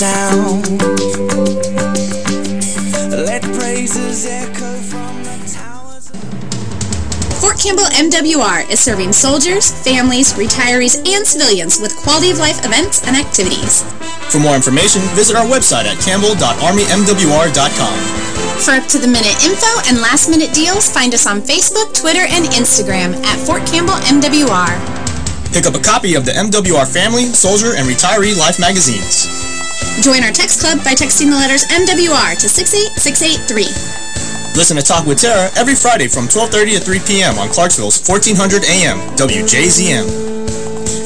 sound. Let praises echo from the towers. Fort Campbell MWR is serving soldiers, families, retirees, and civilians with quality of life events and activities. For more information, visit our website at campbell.armymwr.com. For up-to-the-minute info and last-minute deals, find us on Facebook, Twitter, and Instagram at Fort Campbell MWR. Pick up a copy of the MWR Family, Soldier, and Retiree Life magazines. Join our text club by texting the letters MWR to 68683. Listen to Talk with Tara every Friday from 12.30 to 3 p.m. on Clarksville's 1400 AM, WJZM.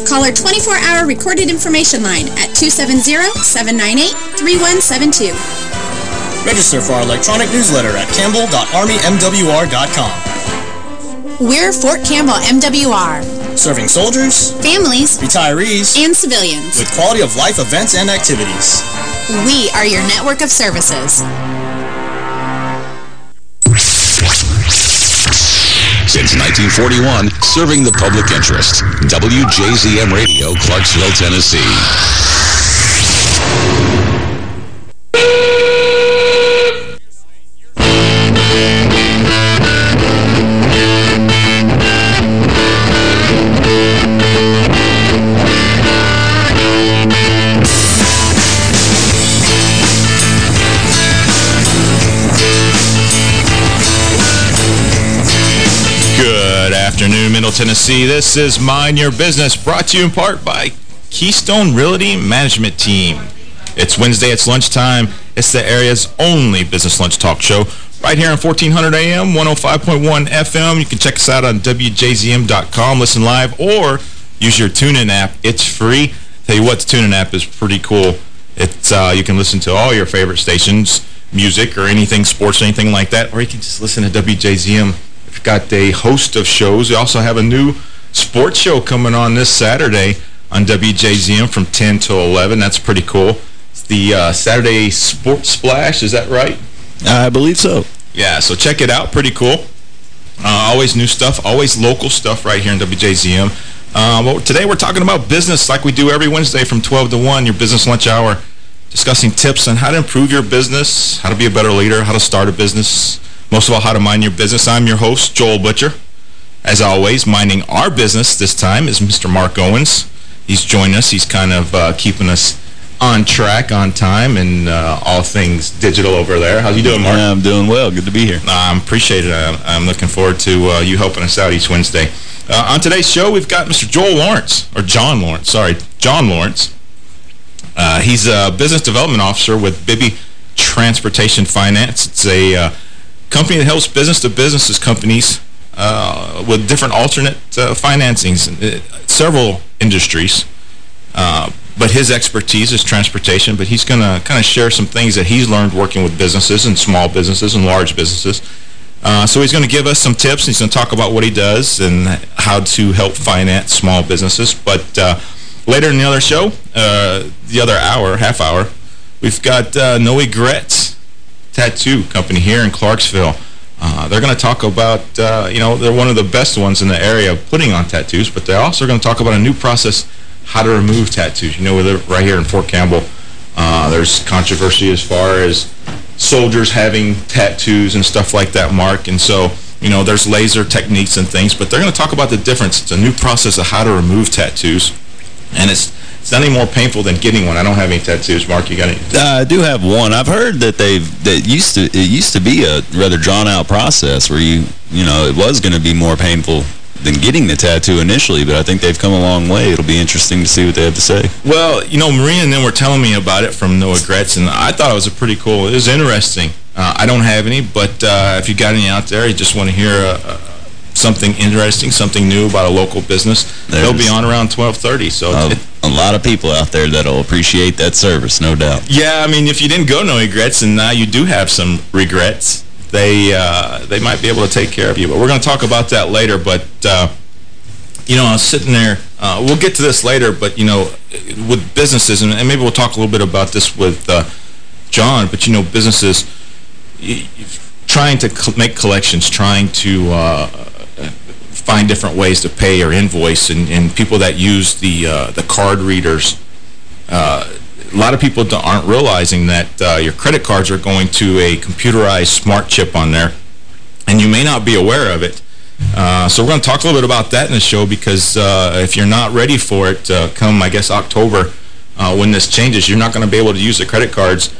Call our 24-hour recorded information line at 270-798-3172. Register for our electronic newsletter at campbell.armymwr.com. We're Fort Campbell MWR, Serving soldiers, families, retirees, and civilians. with quality of life events and activities. We are your network of services. Since 1941, serving the public interest. WJZM Radio, Clarksville, Tennessee. Tennessee. This is Mind Your Business, brought to you in part by Keystone Realty Management Team. It's Wednesday, it's lunchtime. It's the area's only business lunch talk show right here on 1400 AM, 105.1 FM. You can check us out on WJZM.com, listen live, or use your TuneIn app. It's free. Tell you what, the TuneIn app is pretty cool. It's uh, You can listen to all your favorite stations, music or anything, sports or anything like that, or you can just listen to WJZM We've got a host of shows. We also have a new sports show coming on this Saturday on WJZM from 10 to 11. That's pretty cool. It's the uh, Saturday Sports Splash. Is that right? I believe so. Yeah, so check it out. Pretty cool. Uh, always new stuff, always local stuff right here in WJZM. Uh, well, today we're talking about business like we do every Wednesday from 12 to 1, your business lunch hour, discussing tips on how to improve your business, how to be a better leader, how to start a business, most of all, how to mind your business. I'm your host, Joel Butcher. As always, minding our business this time is Mr. Mark Owens. He's joined us. He's kind of uh, keeping us on track, on time, and uh, all things digital over there. How's you doing, Mark? I'm doing well. Good to be here. I um, appreciate it. I'm, I'm looking forward to uh, you helping us out each Wednesday. Uh, on today's show, we've got Mr. Joel Lawrence, or John Lawrence, sorry, John Lawrence. Uh, he's a business development officer with Bibby Transportation Finance. It's a uh, company that helps business-to-businesses companies uh, with different alternate uh, financings, in uh, several industries. Uh, but his expertise is transportation, but he's going to kind of share some things that he's learned working with businesses and small businesses and large businesses. Uh, so he's going to give us some tips. He's going to talk about what he does and how to help finance small businesses. But later in the other show, the other hour, half hour, we've got uh, No Regrets Tattoo Company here in Clarksville. Uh, they're going to talk about, uh, you know, they're one of the best ones in the area of putting on tattoos, but they're also going to talk about a new process, how to remove tattoos. You know, we're right here in Fort Campbell. Uh, there's controversy as far as soldiers having tattoos and stuff like that, Mark. And so, you know, there's laser techniques and things, but they're going to talk about the difference. It's a new process of how to remove tattoos. And it's it's not any more painful than getting one. I don't have any tattoos. Mark, you got any? Uh, I do have one. I've heard that they've that used to it used to be a rather drawn out process where you you know it was going to be more painful than getting the tattoo initially, but I think they've come a long way. It'll be interesting to see what they have to say. Well, you know, Maria and them were telling me about it from No Regrets, and I thought it was a pretty cool. It was interesting. Uh, I don't have any, but uh, if you got any out there, you just want to hear uh, uh, something interesting, something new about a local business, they'll be on around 12:30. So Uh, it, a lot of people out there that'll appreciate that service, no doubt. Yeah, I mean, if you didn't go no regrets and now you do have some regrets, they uh, they might be able to take care of you. But we're going to talk about that later. But, uh, you know, I was sitting there, uh, we'll get to this later, but, you know, with businesses, and, and maybe we'll talk a little bit about this with uh, John, but, you know, businesses trying to make collections, trying to uh, find different ways to pay or invoice, and, and people that use the uh, the card readers, uh, a lot of people aren't realizing that uh, your credit cards are going to a computerized smart chip on there, and you may not be aware of it. Uh, so we're going to talk a little bit about that in the show because uh, if you're not ready for it, uh, come, I guess, October, when this changes, you're not going to be able to use the credit cards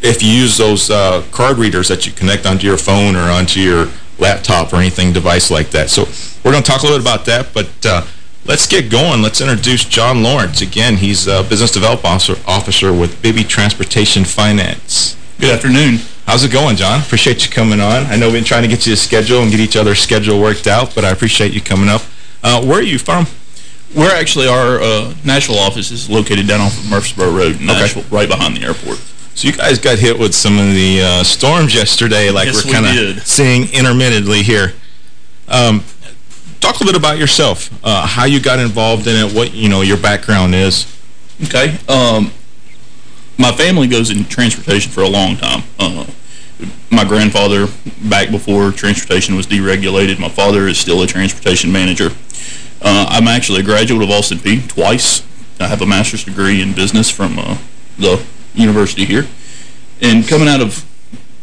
if you use those card readers that you connect onto your phone or onto your laptop or anything device like that. So we're going to talk a little bit about that, but uh, let's get going. Let's introduce John Lawrence. Again, he's a business development officer, officer with Bibby Transportation Finance. Good afternoon. How's it going, John? Appreciate you coming on. I know we've been trying to get you a schedule and get each other's schedule worked out, but I appreciate you coming up. Uh, where are you from? We're actually, our uh, Nashville office is located down off of Murfreesboro Road in Nashville, right behind the airport. So you guys got hit with some of the uh, storms yesterday, like Yes, we're kind of seeing intermittently here. Um, talk a little bit about yourself, uh, how you got involved in it, what you know your background is. Okay. Um, my family goes in transportation for a long time. Uh, my grandfather, back before transportation was deregulated, my father is still a transportation manager. Uh, I'm actually a graduate of Austin Peay twice. I have a master's degree in business from uh, the university here. And coming out of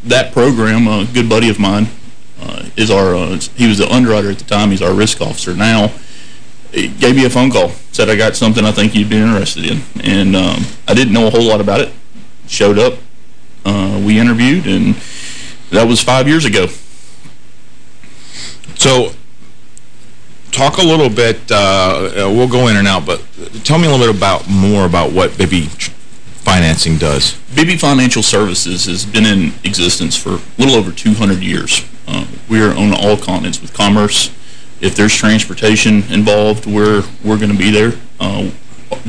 that program, a good buddy of mine uh, is our, uh, he was the underwriter at the time, he's our risk officer now. He gave me a phone call, said I got something I think you'd be interested in. And um, I didn't know a whole lot about it. Showed up, uh, we interviewed, and that was five years ago. So talk a little bit, uh, we'll go in and out, but tell me a little bit about more about what Tr- Financing does. Bibby Financial Services has been in existence for a little over 200 years. Uh, we are on all continents with commerce. If there's transportation involved, we're we're going to be there. Uh,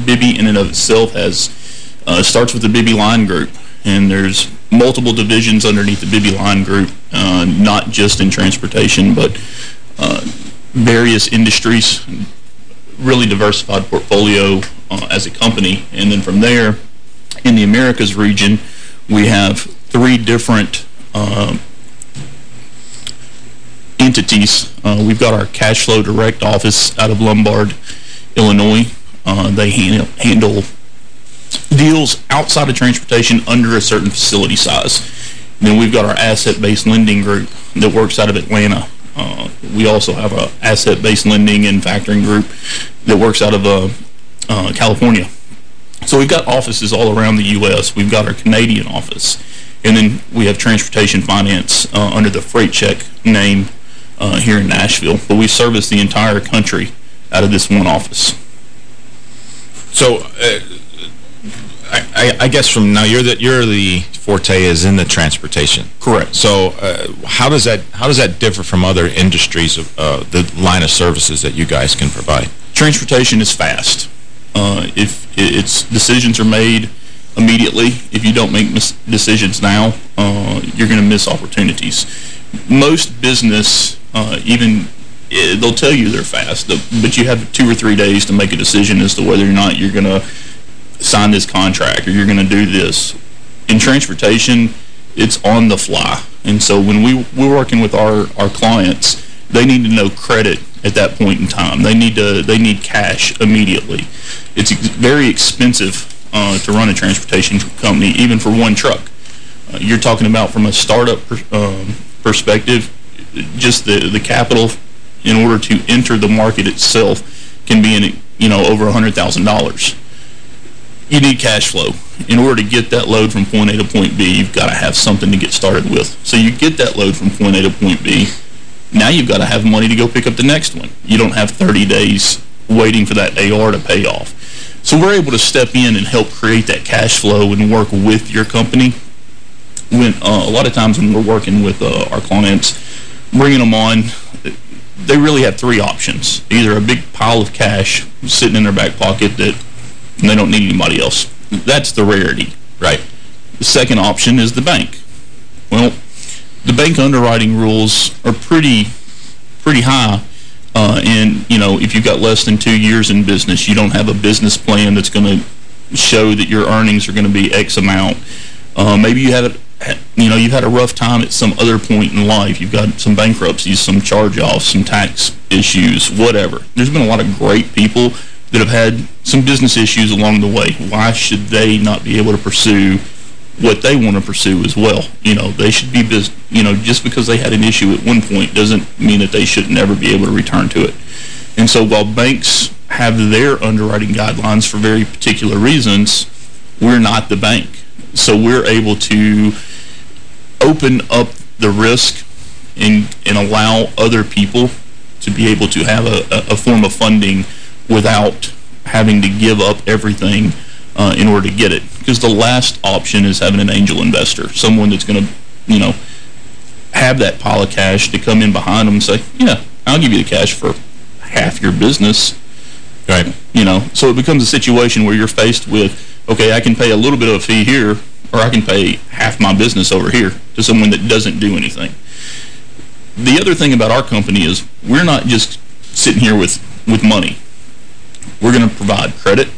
Bibby in and of itself has uh, starts with the Bibby Line Group, and there's multiple divisions underneath the Bibby Line Group, uh, not just in transportation, but uh, various industries, really diversified portfolio uh, as a company. And then from there, in the Americas region, we have three different um, entities. Uh, we've got our cash flow direct office out of Lombard, Illinois. Uh, they handle, handle deals outside of transportation under a certain facility size. Then we've got our asset-based lending group that works out of Atlanta. Uh, we also have a asset-based lending and factoring group that works out of uh, uh, California. So we've got offices all around the U.S. We've got our Canadian office. And then we have transportation finance uh, under the Freight Check name uh, here in Nashville. But we service the entire country out of this one office. So, uh, I, I, I guess from now, you're the, you're the forte is in the transportation. Correct. So, uh, how does that how does that differ from other industries of uh, the line of services that you guys can provide? Transportation is fast. Uh, if it's decisions are made immediately, if you don't make decisions now, uh, you're going to miss opportunities. Most business, uh, even eh, they'll tell you they're fast, but you have two or three days to make a decision as to whether or not you're going to sign this contract or you're going to do this. In transportation, it's on the fly. And so when we, we're working with our, our clients, they need to know credit at that point in time. They need to they need cash immediately. It's ex very expensive uh, to run a transportation company, even for one truck. Uh, you're talking about from a startup per, um, perspective, just the the capital in order to enter the market itself can be in you know over a hundred thousand dollars you need cash flow. In order to get that load from point A to point B, you've got to have something to get started with. So you get that load from point A to point B. Now you've got to have money to go pick up the next one. You don't have 30 days waiting for that AR to pay off. So we're able to step in and help create that cash flow and work with your company. When uh, A lot of times when we're working with uh, our clients, bringing them on, they really have three options. Either a big pile of cash sitting in their back pocket that they don't need anybody else. That's the rarity. Right. The second option is the bank. Well, bank underwriting rules are pretty pretty high. Uh, and, you know, if you've got less than two years in business, you don't have a business plan that's going to show that your earnings are going to be X amount. Uh, maybe you had, a, you know, you've had a rough time at some other point in life. You've got some bankruptcies, some charge-offs, some tax issues, whatever. There's been a lot of great people that have had some business issues along the way. Why should they not be able to pursue what they want to pursue as well? You know, they should be, you know, just because they had an issue at one point doesn't mean that they should never be able to return to it. And so while banks have their underwriting guidelines for very particular reasons, we're not the bank. So we're able to open up the risk and, and allow other people to be able to have a, a, form of funding without having to give up everything uh, in order to get it. Because the last option is having an angel investor, someone that's going to, you know, have that pile of cash to come in behind them and say, yeah, I'll give you the cash for half your business. Right. You know, so it becomes a situation where you're faced with, okay, I can pay a little bit of a fee here, or I can pay half my business over here to someone that doesn't do anything. The other thing about our company is we're not just sitting here with, with money. We're going to provide credit,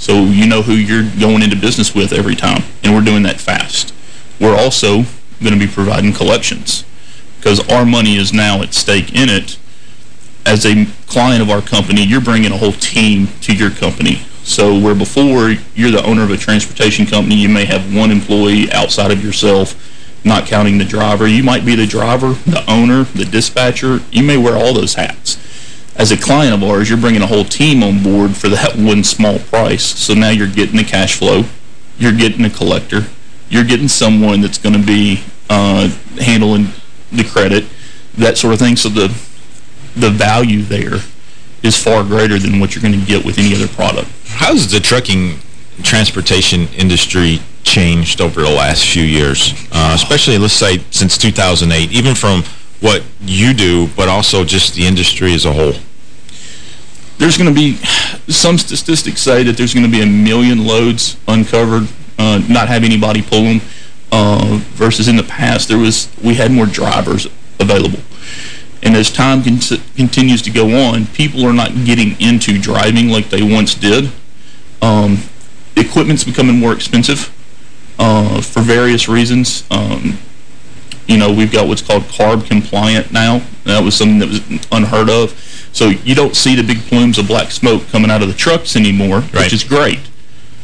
so you know who you're going into business with every time, and we're doing that fast. We're also going to be providing collections, because our money is now at stake in it. As a client of our company, you're bringing a whole team to your company. So where before you're the owner of a transportation company, you may have one employee outside of yourself, not counting the driver. You might be the driver, the owner, the dispatcher. You may wear all those hats as a client of ours, you're bringing a whole team on board for that one small price. So now you're getting the cash flow, you're getting a collector, you're getting someone that's going to be uh, handling the credit, that sort of thing. So the the value there is far greater than what you're going to get with any other product. How's the trucking transportation industry changed over the last few years, uh, especially, let's say, since 2008, even from what you do, but also just the industry as a whole? There's going to be, some statistics say that there's going to be a million loads uncovered, uh, not have anybody pull them, uh, versus in the past, there was we had more drivers available. And as time con continues to go on, people are not getting into driving like they once did. Um, equipment's becoming more expensive uh, for various reasons. Um, you know, we've got what's called CARB compliant now. That was something that was unheard of. So you don't see the big plumes of black smoke coming out of the trucks anymore, right. which is great,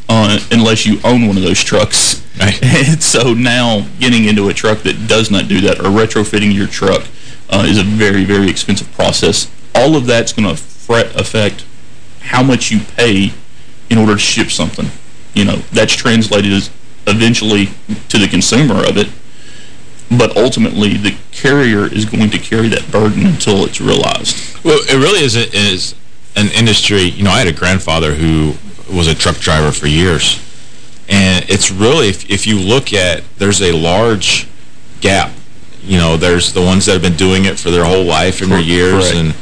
uh, unless you own one of those trucks. Right. And so now getting into a truck that does not do that or retrofitting your truck uh, is a very, very expensive process. All of that's going to affect how much you pay in order to ship something. You know, that's translated as eventually to the consumer of it, but ultimately the carrier is going to carry that burden until it's realized. Well, it really is, a, is an industry, you know, I had a grandfather who was a truck driver for years, and it's really, if, if you look at, there's a large gap. You know, there's the ones that have been doing it for their whole life and their years, Correct. and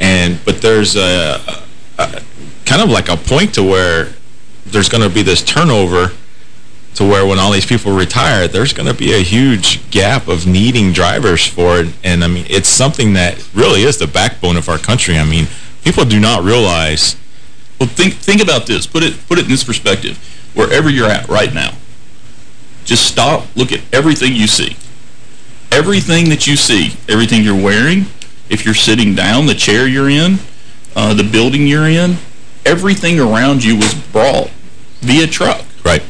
and but there's a, a kind of like a point to where there's going to be this turnover to where when all these people retire, there's going to be a huge gap of needing drivers for it. And, I mean, it's something that really is the backbone of our country. I mean, people do not realize... Well, think think about this. Put it put it in this perspective. Wherever you're at right now, just stop, look at everything you see. Everything that you see, everything you're wearing, if you're sitting down, the chair you're in, uh, the building you're in, everything around you was brought via truck. Right.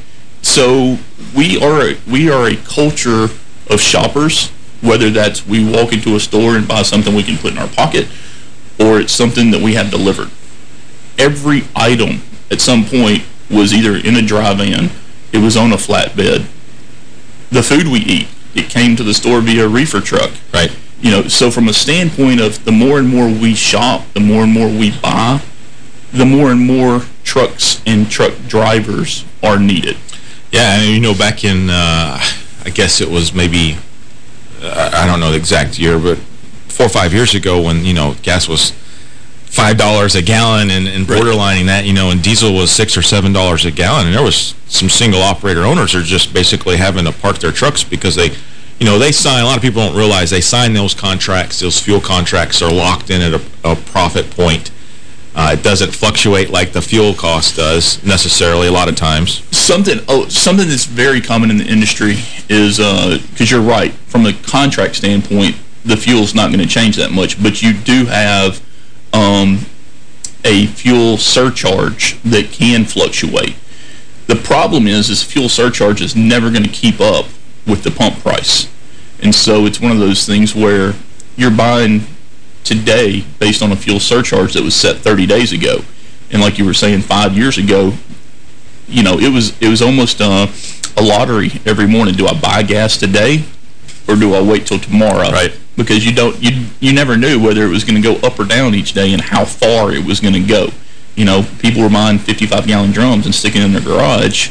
So we are a, we are a culture of shoppers, whether that's we walk into a store and buy something we can put in our pocket, or it's something that we have delivered. Every item at some point was either in a dry van, it was on a flatbed. The food we eat, it came to the store via a reefer truck. Right. You know, so from a standpoint of the more and more we shop, the more and more we buy, the more and more trucks and truck drivers are needed. Yeah, and you know, back in, uh, I guess it was maybe, uh, I don't know the exact year, but four or five years ago when, you know, gas was $5 a gallon and, and borderlining that, you know, and diesel was 6 or $7 a gallon, and there was some single operator owners are just basically having to park their trucks because they, you know, they sign, a lot of people don't realize they sign those contracts, those fuel contracts are locked in at a, a profit point. Uh, it doesn't fluctuate like the fuel cost does necessarily a lot of times. Something oh, something that's very common in the industry is, because you're right, from a contract standpoint, the fuel's not going to change that much, but you do have um, a fuel surcharge that can fluctuate. The problem is, is fuel surcharge is never going to keep up with the pump price. And so it's one of those things where you're buying today based on a fuel surcharge that was set 30 days ago. And like you were saying, five years ago, you know, it was it was almost a, a lottery every morning. Do I buy gas today or do I wait till tomorrow? Right. Because you don't you you never knew whether it was going to go up or down each day and how far it was going to go. You know, people were buying 55-gallon drums and sticking in their garage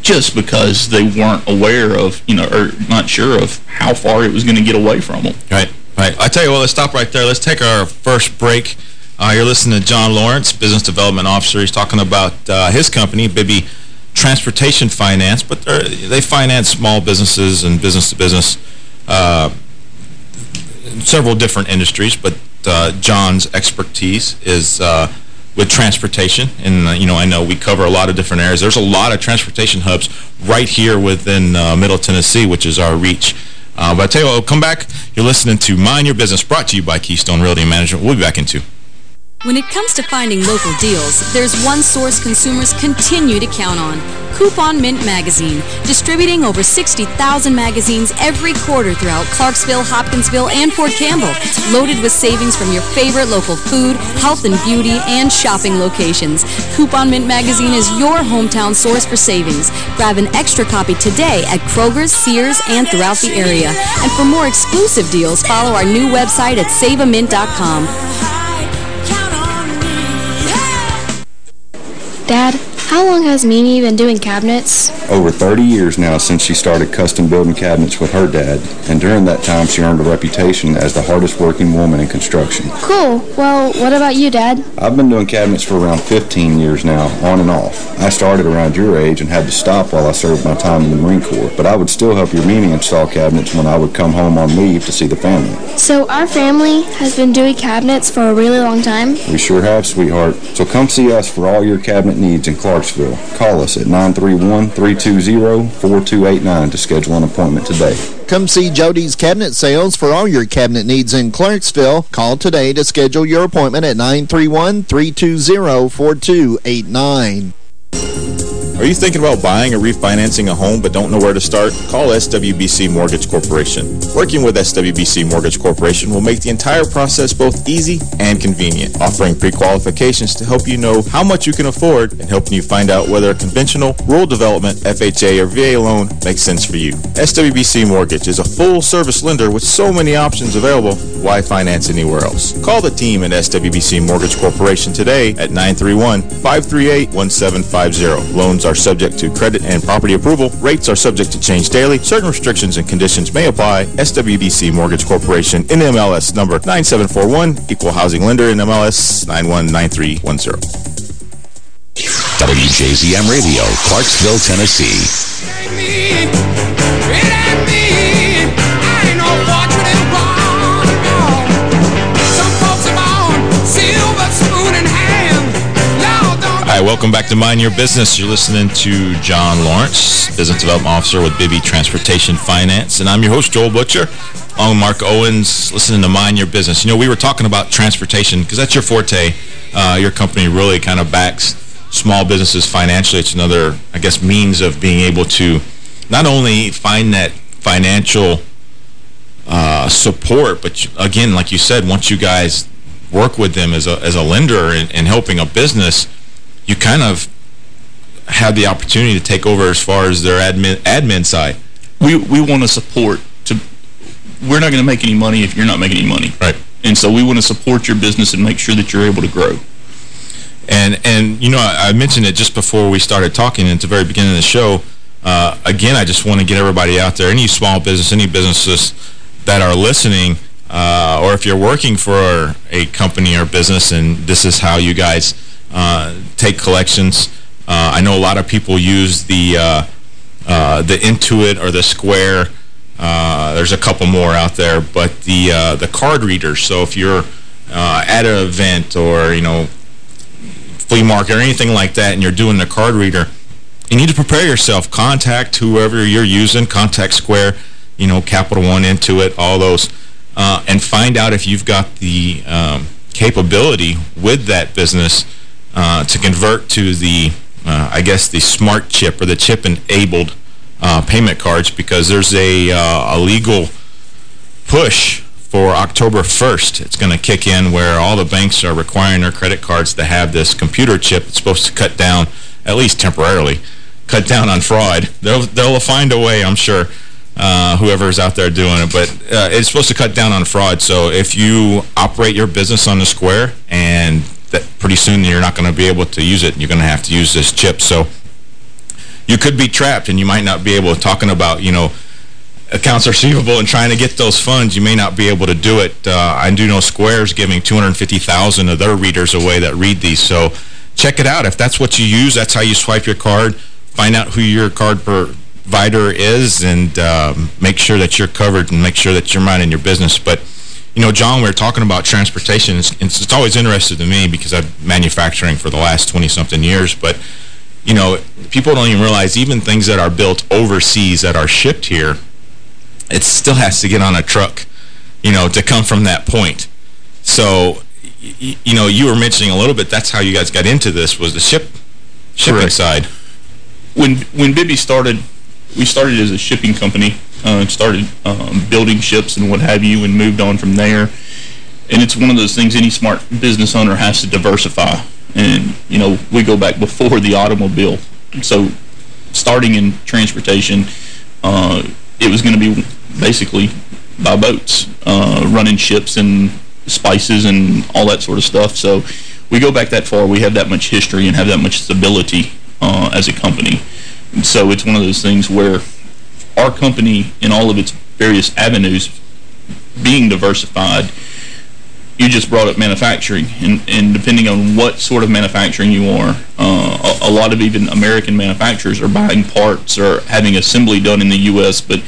just because they weren't aware of, you know, or not sure of how far it was going to get away from them. Right, right. I tell you what, let's stop right there. Let's take our first break. Uh, you're listening to John Lawrence, Business Development Officer. He's talking about uh, his company, Bibby Transportation Finance, but they finance small businesses and business-to-business, -business, uh, several different industries, but uh, John's expertise is uh, with transportation. And, uh, you know, I know we cover a lot of different areas. There's a lot of transportation hubs right here within Middle Tennessee, which is our reach. Uh, but I tell you what, we'll come back. You're listening to Mind Your Business, brought to you by Keystone Realty Management. We'll be back in two. When it comes to finding local deals, there's one source consumers continue to count on. Coupon Mint Magazine, distributing over 60,000 magazines every quarter throughout Clarksville, Hopkinsville, and Fort Campbell, loaded with savings from your favorite local food, health and beauty, and shopping locations. Coupon Mint Magazine is your hometown source for savings. Grab an extra copy today at Kroger's, Sears, and throughout the area. And for more exclusive deals, follow our new website at saveamint.com. Dad, how long has Mimi been doing cabinets? Over 30 years now since she started custom building cabinets with her dad, and during that time she earned a reputation as the hardest working woman in construction. Cool. Well, what about you, Dad? I've been doing cabinets for around 15 years now, on and off. I started around your age and had to stop while I served my time in the Marine Corps, but I would still help your Mimi install cabinets when I would come home on leave to see the family. So our family has been doing cabinets for a really long time? We sure have, sweetheart. So come see us for all your cabinet needs in Clark Clarksville. Call us at 931-320-4289 to schedule an appointment today. Come see Jody's Cabinet Sales for all your cabinet needs in Clarksville. Call today to schedule your appointment at 931-320-4289. Are you thinking about buying or refinancing a home but don't know where to start? Call SWBC Mortgage Corporation. Working with SWBC Mortgage Corporation will make the entire process both easy and convenient, offering pre-qualifications to help you know how much you can afford and helping you find out whether a conventional, rural development, FHA, or VA loan makes sense for you. SWBC Mortgage is a full-service lender with so many options available, why finance anywhere else? Call the team at SWBC Mortgage Corporation today at 931-538-1750. Loans are subject to credit and property approval. Rates are subject to change daily. Certain restrictions and conditions may apply. SWBC Mortgage Corporation, NMLS number 9741, Equal Housing Lender, NMLS 919310. WJZM Radio, Clarksville, Tennessee. Hi, welcome back to Mind Your Business. You're listening to John Lawrence, Business Development Officer with Bibby Transportation Finance, and I'm your host, Joel Butcher. I'm Mark Owens, listening to Mind Your Business. You know, we were talking about transportation because that's your forte. Uh, your company really kind of backs small businesses financially. It's another, I guess, means of being able to not only find that financial uh, support, but again, like you said, once you guys work with them as a, as a lender in helping a business, you kind of have the opportunity to take over as far as their admin admin side. We we want to support to we're not going to make any money if you're not making any money. Right. And so we want to support your business and make sure that you're able to grow. And and you know I, I mentioned it just before we started talking at the very beginning of the show. Uh, again, I just want to get everybody out there, any small business, any businesses that are listening, uh, or if you're working for a company or business and this is how you guys take collections. Uh, I know a lot of people use the uh, uh, the Intuit or the Square. Uh, there's a couple more out there, but the the card readers. So if you're at an event or you know flea market or anything like that, and you're doing the card reader, you need to prepare yourself. Contact whoever you're using. Contact Square, you know, Capital One, Intuit, all those, and find out if you've got the um, capability with that business uh, to convert to the, uh, I guess, the smart chip or the chip-enabled uh, payment cards because there's a, uh, a legal push for October 1st. It's going to kick in where all the banks are requiring their credit cards to have this computer chip. It's supposed to cut down, at least temporarily, cut down on fraud. They'll, they'll find a way, I'm sure, uh, whoever's out there doing it. But uh, it's supposed to cut down on fraud. So if you operate your business on the square and that pretty soon you're not going to be able to use it, you're going to have to use this chip. So you could be trapped and you might not be able to, talking about, you know, accounts receivable and trying to get those funds, you may not be able to do it. Uh, I do know Square's giving 250000 of their readers away that read these. So check it out. If that's what you use, that's how you swipe your card. Find out who your card provider is and um, make sure that you're covered and make sure that you're minding your business. But, you know, John, we are talking about transportation. It's, it's always interesting to me because I've manufacturing for the last 20-something years. But, you know, people don't even realize even things that are built overseas that are shipped here – it still has to get on a truck, you know, to come from that point. So, you know, you were mentioning a little bit, that's how you guys got into this, was the ship shipping Correct. side. When when Bibby started, we started as a shipping company, uh, started um, building ships and what have you, and moved on from there. And it's one of those things any smart business owner has to diversify. And, you know, we go back before the automobile. So starting in transportation, uh, it was going to be basically by boats, uh, running ships and spices and all that sort of stuff. So we go back that far. We have that much history and have that much stability uh, as a company. So it's one of those things where our company, in all of its various avenues, being diversified, you just brought up manufacturing, and, and depending on what sort of manufacturing you are, uh, a, a, lot of even American manufacturers are buying parts or having assembly done in the U.S., but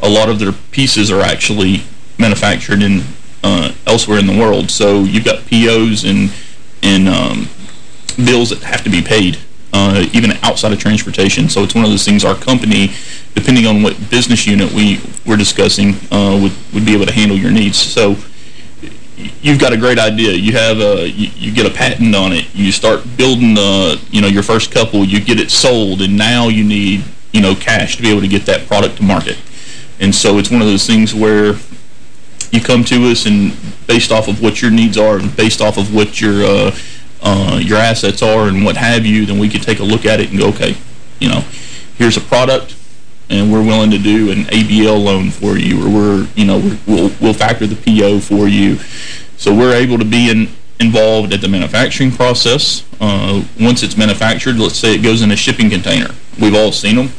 a lot of their pieces are actually manufactured in uh, elsewhere in the world. So you've got POs and and um, bills that have to be paid, uh, even outside of transportation. So it's one of those things our company, depending on what business unit we we're discussing, uh, would would be able to handle your needs. So you've got a great idea. You have a you, you, get a patent on it. You start building the you know your first couple. You get it sold, and now you need you know cash to be able to get that product to market. And so it's one of those things where you come to us and based off of what your needs are and based off of what your uh, uh, your assets are and what have you, then we can take a look at it and go, okay, you know, here's a product and we're willing to do an ABL loan for you or we're, you know, we will we'll factor the PO for you. So we're able to be in, involved at the manufacturing process. Uh, once it's manufactured, let's say it goes in a shipping container. We've all seen them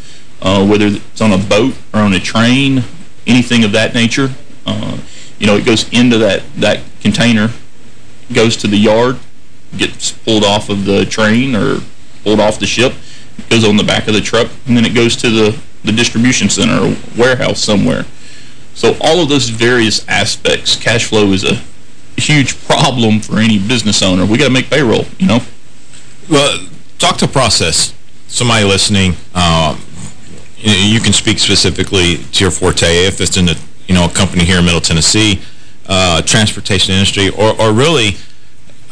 uh, whether it's on a boat or on a train, anything of that nature. Uh, you know, it goes into that, that container, goes to the yard, gets pulled off of the train or pulled off the ship, goes on the back of the truck, and then it goes to the, the distribution center or warehouse somewhere. So all of those various aspects, cash flow is a huge problem for any business owner. We got to make payroll, you know? Well, talk to process. Somebody listening, um, you can speak specifically to your forte if it's in a, you know, a company here in Middle Tennessee, uh, transportation industry, or, or really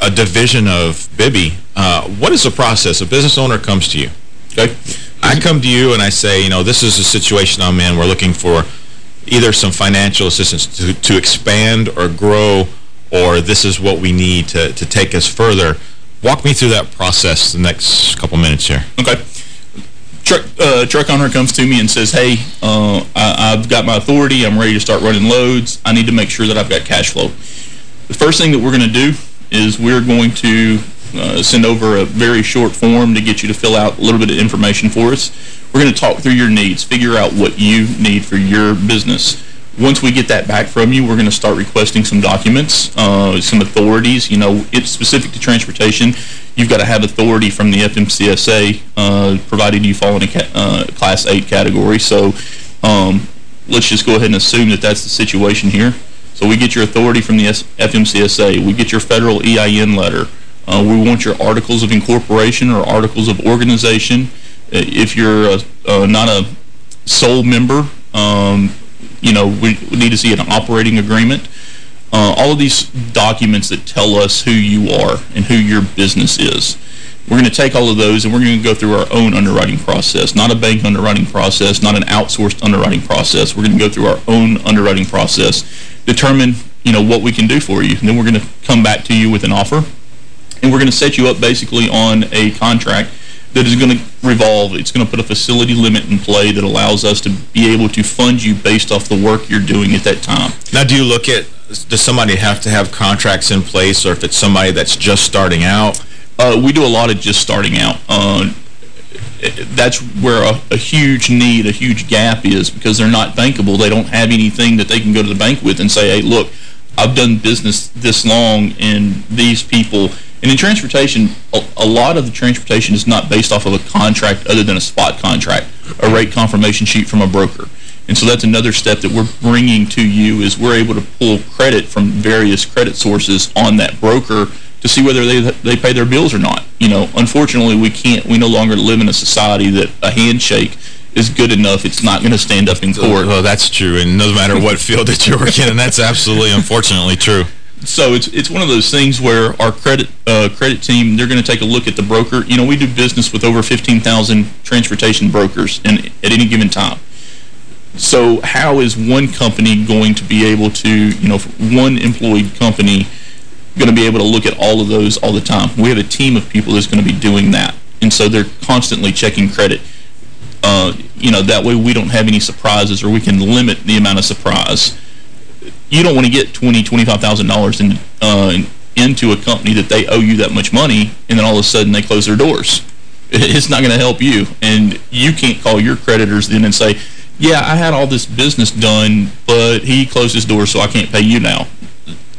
a division of Bibby. Uh, what is the process? A business owner comes to you. Okay. I come to you and I say, you know, this is a situation I'm in. We're looking for either some financial assistance to, to expand or grow, or this is what we need to, to take us further. Walk me through that process the next couple minutes here. Okay truck uh, truck owner comes to me and says, hey, uh, I, have got my authority. I'm ready to start running loads. I need to make sure that I've got cash flow. The first thing that we're going to do is we're going to uh, send over a very short form to get you to fill out a little bit of information for us. We're going to talk through your needs, figure out what you need for your business. Once we get that back from you, we're going to start requesting some documents, uh, some authorities. You know, it's specific to transportation. You've got to have authority from the FMCSA, uh, provided you fall in a uh, Class 8 category. So um, let's just go ahead and assume that that's the situation here. So we get your authority from the FMCSA. We get your federal EIN letter. Uh, we want your articles of incorporation or articles of organization. Uh, if you're uh, uh, not a sole member, um, you know, we, we, need to see an operating agreement. Uh, all of these documents that tell us who you are and who your business is. We're going to take all of those and we're going to go through our own underwriting process, not a bank underwriting process, not an outsourced underwriting process. We're going to go through our own underwriting process, determine, you know, what we can do for you. And then we're going to come back to you with an offer. And we're going to set you up basically on a contract that is going to revolve. It's going to put a facility limit in play that allows us to be able to fund you based off the work you're doing at that time. Now, do you look at, does somebody have to have contracts in place, or if it's somebody that's just starting out? Uh, we do a lot of just starting out. Uh, that's where a, a, huge need, a huge gap is because they're not bankable. They don't have anything that they can go to the bank with and say, hey, look, I've done business this long and these people. And in transportation, a, a lot of the transportation is not based off of a contract other than a spot contract, a rate confirmation sheet from a broker. And so that's another step that we're bringing to you is we're able to pull credit from various credit sources on that broker to see whether they they pay their bills or not. You know, unfortunately, we can't. We no longer live in a society that a handshake is good enough. It's not going to stand up in court. Oh, that's true. And no matter what field that you're working in, that's absolutely, unfortunately, true. So it's it's one of those things where our credit uh, credit team they're going to take a look at the broker. You know, we do business with over 15,000 transportation brokers in, at any given time. So how is one company going to be able to, you know, one employed company going to be able to look at all of those all the time. We have a team of people that's going to be doing that. And so they're constantly checking credit. Uh, you know, that way we don't have any surprises or we can limit the amount of surprise. You don't want to get $20,000, $25,000 in, uh, into a company that they owe you that much money and then all of a sudden they close their doors. It's not going to help you. And you can't call your creditors then and say, yeah, I had all this business done, but he closed his door so I can't pay you now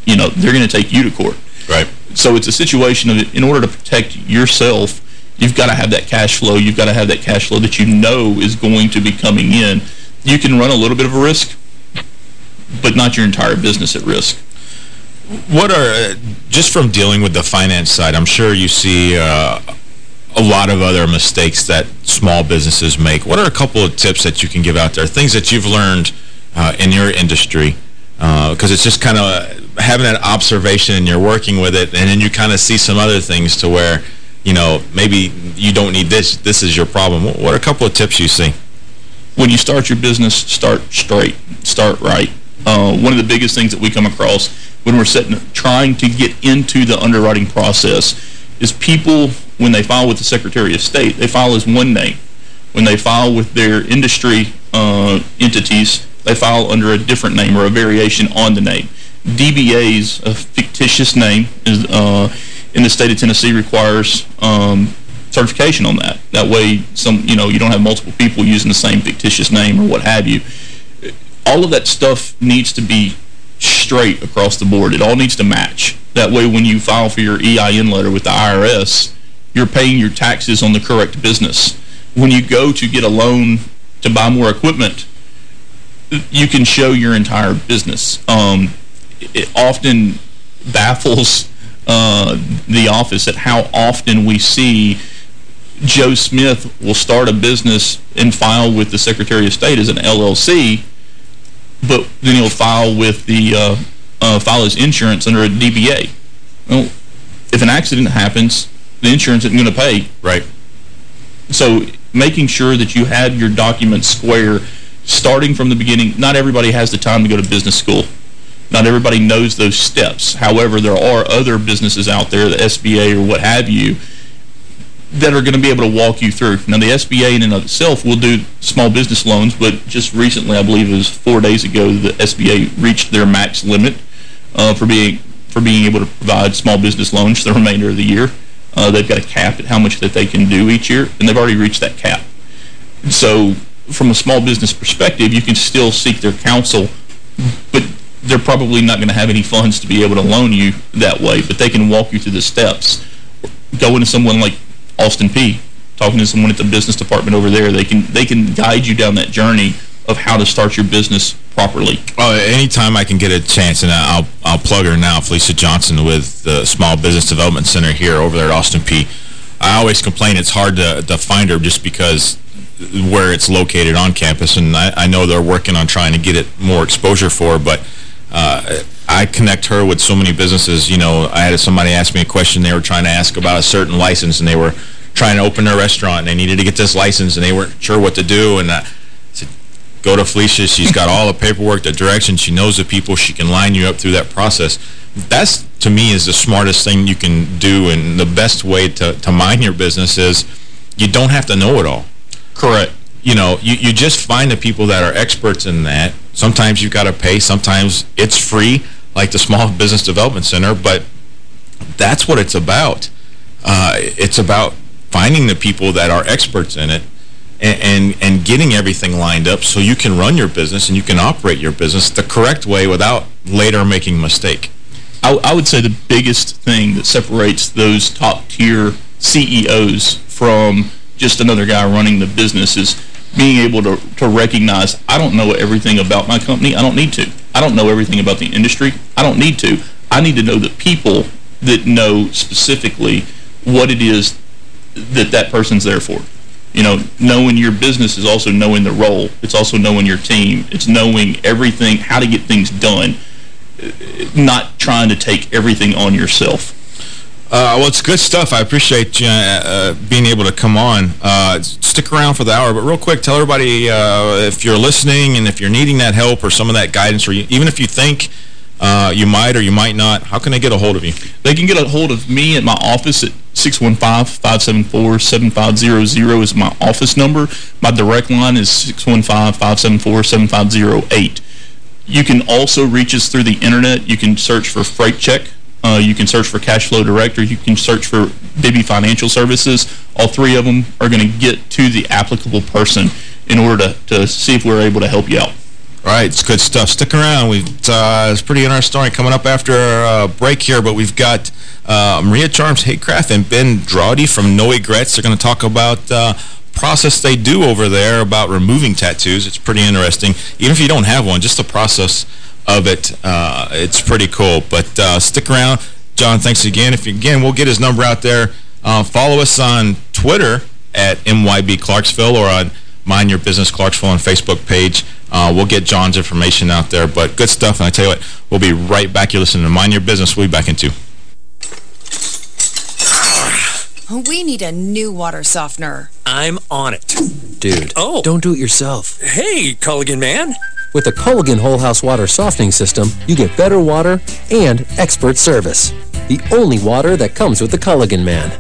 you know, they're going to take you to court. Right. So it's a situation of, in order to protect yourself, you've got to have that cash flow. You've got to have that cash flow that you know is going to be coming in. You can run a little bit of a risk, but not your entire business at risk. What are, uh, just from dealing with the finance side, I'm sure you see uh, a lot of other mistakes that small businesses make. What are a couple of tips that you can give out there, things that you've learned uh, in your industry because uh, it's just kind of having that observation and you're working with it and then you kind of see some other things to where you know maybe you don't need this this is your problem. What are a couple of tips you see? When you start your business start straight start right. Uh, one of the biggest things that we come across when we're setting trying to get into the underwriting process is people when they file with the Secretary of State they file as one name. When they file with their industry uh, entities they file under a different name or a variation on the name. DBA's a fictitious name is uh, in the state of Tennessee requires um, certification on that. That way, some you know you don't have multiple people using the same fictitious name or what have you. All of that stuff needs to be straight across the board. It all needs to match. That way, when you file for your EIN letter with the IRS, you're paying your taxes on the correct business. When you go to get a loan to buy more equipment, you can show your entire business. Um, it often baffles uh, the office at how often we see Joe Smith will start a business and file with the Secretary of State as an LLC, but then he'll file with the uh, uh, file his insurance under a DBA. Well, if an accident happens, the insurance isn't going to pay. Right. So making sure that you have your documents square starting from the beginning, not everybody has the time to go to business school. Not everybody knows those steps. However, there are other businesses out there, the SBA or what have you, that are going to be able to walk you through. Now, the SBA in and of itself will do small business loans, but just recently, I believe it was four days ago, the SBA reached their max limit uh, for being for being able to provide small business loans the remainder of the year. Uh, they've got a cap at how much that they can do each year, and they've already reached that cap. So from a small business perspective, you can still seek their counsel, but they're probably not going to have any funds to be able to loan you that way, but they can walk you through the steps. Going to someone like Austin Peay., talking to someone at the business department over there, they can they can guide you down that journey of how to start your business properly. Oh, anytime I can get a chance, and I'll I'll plug her now, Felicia Johnson with the Small Business Development Center here over there at Austin Peay. I always complain it's hard to, to find her just because where it's located on campus, and I, I, know they're working on trying to get it more exposure for, but uh, I, connect her with so many businesses. You know, I had somebody ask me a question. They were trying to ask about a certain license, and they were trying to open their restaurant, and they needed to get this license, and they weren't sure what to do. And I said, go to Felicia. She's got all the paperwork, the directions. She knows the people. She can line you up through that process. That's, to me, is the smartest thing you can do, and the best way to, to mind your business is you don't have to know it all. Correct. You know, you, you just find the people that are experts in that. Sometimes you've got to pay. Sometimes it's free, like the Small Business Development Center, but that's what it's about. Uh, it's about finding the people that are experts in it and, and, and getting everything lined up so you can run your business and you can operate your business the correct way without later making a mistake. I, I would say the biggest thing that separates those top-tier CEOs from just another guy running the business is being able to, to recognize, I don't know everything about my company. I don't need to. I don't know everything about the industry. I don't need to. I need to know the people that know specifically what it is that that person's there for. You know, knowing your business is also knowing the role. It's also knowing your team. It's knowing everything, how to get things done, not trying to take everything on yourself. Uh, well, it's good stuff. I appreciate you uh, being able to come on. Uh, stick around for the hour, but real quick, tell everybody uh, if you're listening and if you're needing that help or some of that guidance, or you, even if you think uh, you might or you might not, how can they get a hold of you? They can get a hold of me at my office at 615-574-7500 is my office number. My direct line is 615-574-7508. You can also reach us through the internet. You can search for Freight Check. Uh, you can search for Cash Flow Director. You can search for Bibby Financial Services. All three of them are going to get to the applicable person in order to, to see if we're able to help you out. All right, it's good stuff. Stick around. We've uh, It's pretty interesting coming up after a break here, but we've got uh, Maria Charms Haycraft and Ben Drawdy from No Regrets. They're going to talk about uh, process they do over there about removing tattoos. It's pretty interesting. Even if you don't have one, just the process of it, uh, it's pretty cool. But uh, stick around. John, thanks again. If you, Again, we'll get his number out there. Uh, follow us on Twitter at MYB Clarksville or on Mind Your Business Clarksville on Facebook page. Uh, we'll get John's information out there. But good stuff. And I tell you what, we'll be right back. You're listening to Mind Your Business. We'll be back in two. We need a new water softener. I'm on it. Dude, oh. don't do it yourself. Hey, Culligan man. With the Culligan Whole House Water Softening System, you get better water and expert service. The only water that comes with the Culligan man.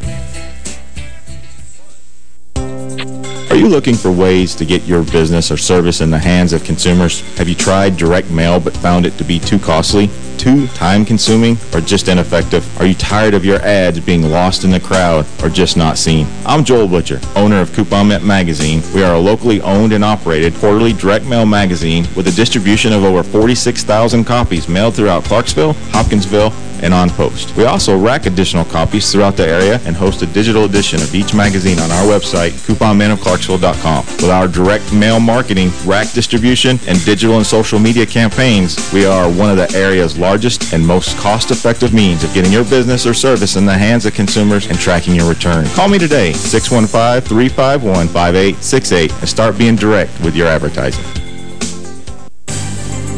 Are you looking for ways to get your business or service in the hands of consumers? Have you tried direct mail but found it to be too costly, too time-consuming, or just ineffective? Are you tired of your ads being lost in the crowd or just not seen? I'm Joel Butcher, owner of Coupon Magazine. We are a locally owned and operated quarterly direct mail magazine with a distribution of over 46,000 copies mailed throughout Clarksville, Hopkinsville, and on post. We also rack additional copies throughout the area and host a digital edition of each magazine on our website, couponmanofclarksville.com. With our direct mail marketing, rack distribution, and digital and social media campaigns, we are one of the area's largest and most cost-effective means of getting your business or service in the hands of consumers and tracking your return. Call me today, 615-351-5868, and start being direct with your advertising.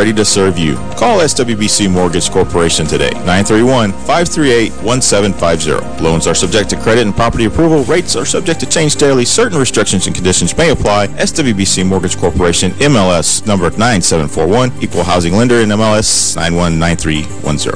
to serve you. Call SWBC Mortgage Corporation today, 931-538-1750. Loans are subject to credit and property approval. Rates are subject to change daily. Certain restrictions and conditions may apply. SWBC Mortgage Corporation, NMLS number 9741, Equal Housing Lender and NMLS 919310.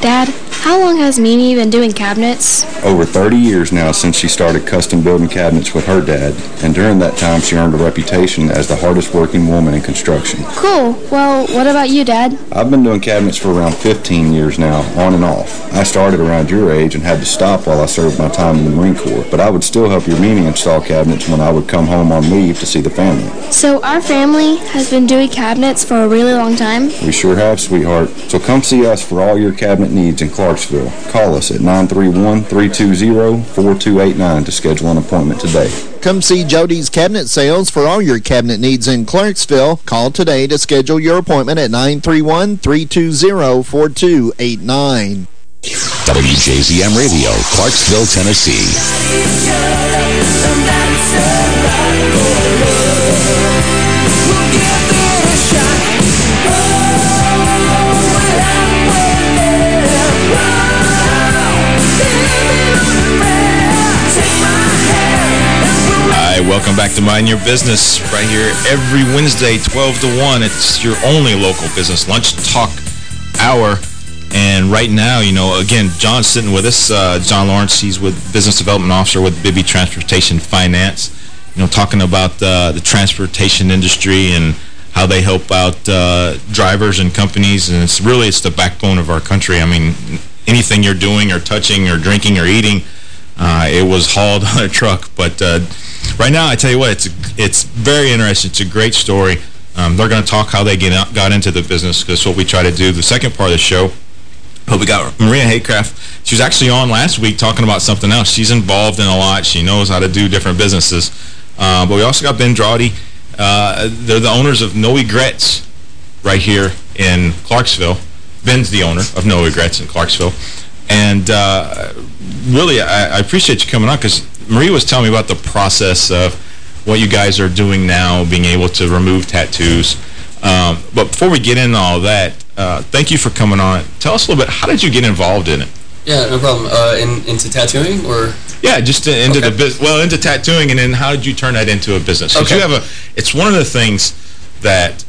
Dad, How long has Mimi been doing cabinets? Over 30 years now since she started custom building cabinets with her dad, and during that time she earned a reputation as the hardest working woman in construction. Cool. Well, what about you, Dad? I've been doing cabinets for around 15 years now, on and off. I started around your age and had to stop while I served my time in the Marine Corps, but I would still help your Mimi install cabinets when I would come home on leave to see the family. So our family has been doing cabinets for a really long time? We sure have, sweetheart. So come see us for all your cabinet needs in Clarksville. Call us at 931-320-4289 to schedule an appointment today. Come see Jody's Cabinet Sales for all your cabinet needs in Clarksville. Call today to schedule your appointment at 931-320-4289. WJZM Radio, Clarksville, Tennessee. Hi, welcome back to Mind Your Business right here every Wednesday, 12 to 1. It's your only local business lunch talk hour. And right now, you know, again, John's sitting with us. Uh, John Lawrence, he's with Business Development Officer with Bibby Transportation Finance. You know, talking about uh, the transportation industry and how they help out uh, drivers and companies. And it's really, it's the backbone of our country. I mean, anything you're doing or touching or drinking or eating, uh, it was hauled on a truck. But uh, right now, I tell you what, it's it's very interesting. It's a great story. Um, they're going to talk how they get out, got into the business because what we try to do. The second part of the show, but we got Maria Haycraft. She was actually on last week talking about something else. She's involved in a lot. She knows how to do different businesses. Uh, but we also got Ben Drawdy. Uh, they're the owners of No Regrets right here in Clarksville. Ben's the owner of No Regrets in Clarksville. And uh, really, I, I, appreciate you coming on because Marie was telling me about the process of what you guys are doing now, being able to remove tattoos. Um, but before we get into all that, uh, thank you for coming on. Tell us a little bit, how did you get involved in it? Yeah, no problem. Uh, in, into tattooing or? Yeah, just to, into okay. the business. Well, into tattooing, and then how did you turn that into a business? Okay. You have a. It's one of the things that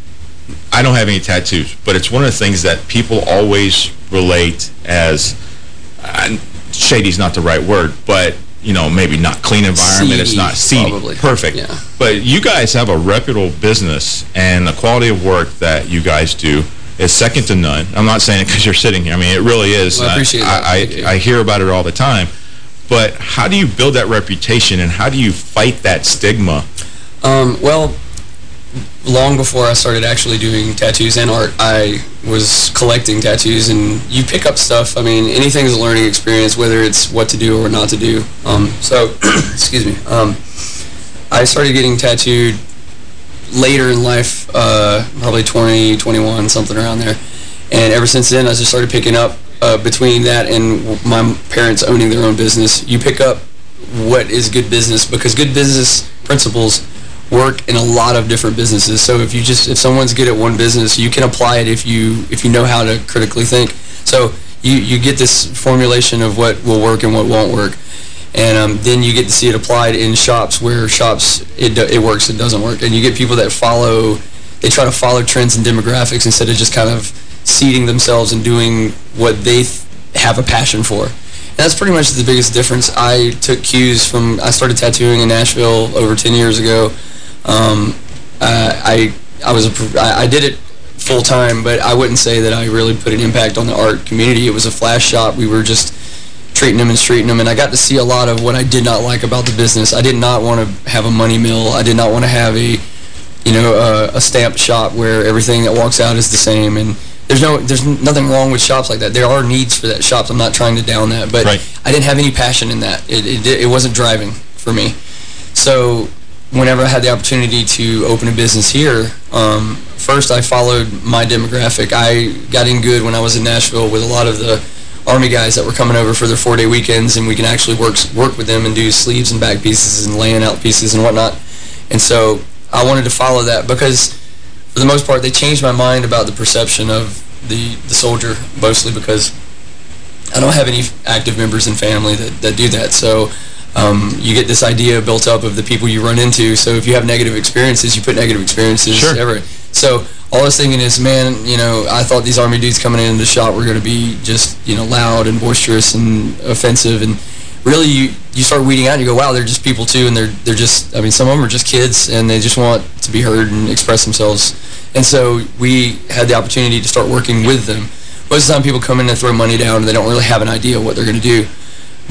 I don't have any tattoos, but it's one of the things that people always relate as uh, shady's not the right word, but you know, maybe not clean environment. Seedy, it's not seedy. Probably. Perfect. Yeah. But you guys have a reputable business, and the quality of work that you guys do is second to none. I'm not saying it because you're sitting here. I mean, it really is. Well, I appreciate I, that. I, I, hear about it all the time. But how do you build that reputation, and how do you fight that stigma? Um, well, long before I started actually doing tattoos and art, I was collecting tattoos, and you pick up stuff. I mean, anything's a learning experience, whether it's what to do or not to do. Um, so, excuse me. Um, I started getting tattooed later in life, uh, probably 20, 21, something around there. And ever since then, I just started picking up uh, between that and my parents owning their own business. You pick up what is good business because good business principles work in a lot of different businesses. So if you just if someone's good at one business, you can apply it if you if you know how to critically think. So you you get this formulation of what will work and what won't work. And um, then you get to see it applied in shops where shops, it, it works, it doesn't work. And you get people that follow, they try to follow trends and demographics instead of just kind of seeding themselves and doing what they have a passion for. And that's pretty much the biggest difference. I took cues from, I started tattooing in Nashville over 10 years ago. Um, I, I, was a, I, I did it full time, but I wouldn't say that I really put an impact on the art community. It was a flash shop. We were just treating them and treating them, and I got to see a lot of what I did not like about the business. I did not want to have a money mill. I did not want to have a, you know, a, a stamp shop where everything that walks out is the same. And there's no, there's nothing wrong with shops like that. There are needs for that shops. I'm not trying to down that, but right. I didn't have any passion in that. It, it, it wasn't driving for me. So whenever I had the opportunity to open a business here, um, first I followed my demographic. I got in good when I was in Nashville with a lot of the Army guys that were coming over for their four-day weekends, and we can actually work work with them and do sleeves and back pieces and laying out pieces and whatnot. And so I wanted to follow that because, for the most part, they changed my mind about the perception of the, the soldier, mostly because I don't have any active members in family that, that do that. So um, you get this idea built up of the people you run into. So if you have negative experiences, you put negative experiences sure. everywhere. So all I was thinking is, man, you know, I thought these Army dudes coming into the shop were going to be just, you know, loud and boisterous and offensive. And really, you, you start weeding out and you go, wow, they're just people too. And they're, they're just, I mean, some of them are just kids and they just want to be heard and express themselves. And so we had the opportunity to start working with them. Most of the time people come in and throw money down and they don't really have an idea what they're going to do.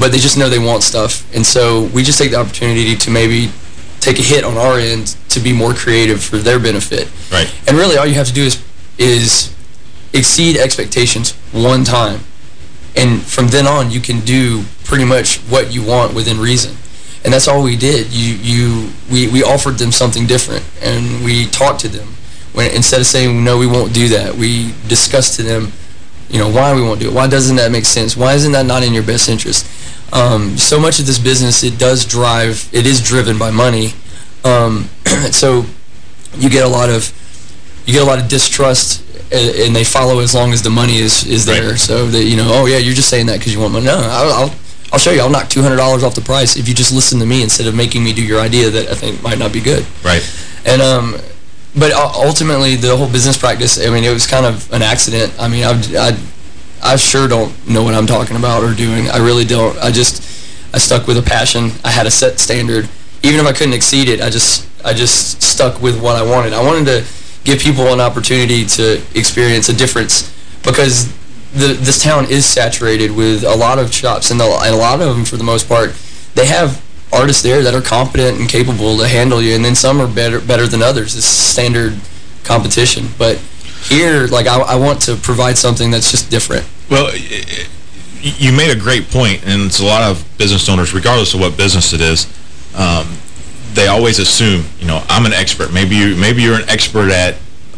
But they just know they want stuff. And so we just take the opportunity to maybe take a hit on our end to be more creative for their benefit. Right. And really all you have to do is is exceed expectations one time. And from then on you can do pretty much what you want within reason. And that's all we did. You you we we offered them something different and we talked to them. When instead of saying no we won't do that, we discussed to them you know, why we won't do it. Why doesn't that make sense? Why isn't that not in your best interest? Um, so much of this business, it does drive, it is driven by money. Um, so you get a lot of, you get a lot of distrust and, they follow as long as the money is, is there. Right. So that, you know, oh yeah, you're just saying that because you want money. No, I'll, I'll, I'll show you. I'll knock $200 off the price if you just listen to me instead of making me do your idea that I think might not be good. Right. And, um, but uh, ultimately, the whole business practice, I mean, it was kind of an accident. I mean, I, I, I sure don't know what I'm talking about or doing. I really don't. I just, I stuck with a passion. I had a set standard. Even if I couldn't exceed it, I just, I just stuck with what I wanted. I wanted to give people an opportunity to experience a difference because the, this town is saturated with a lot of shops, and, the, and a lot of them, for the most part, they have artists there that are competent and capable to handle you, and then some are better better than others. It's standard competition. But here, like, I, I want to provide something that's just different. Well, you made a great point, and it's a lot of business owners, regardless of what business it is, um, they always assume, you know, I'm an expert. Maybe you maybe you're an expert at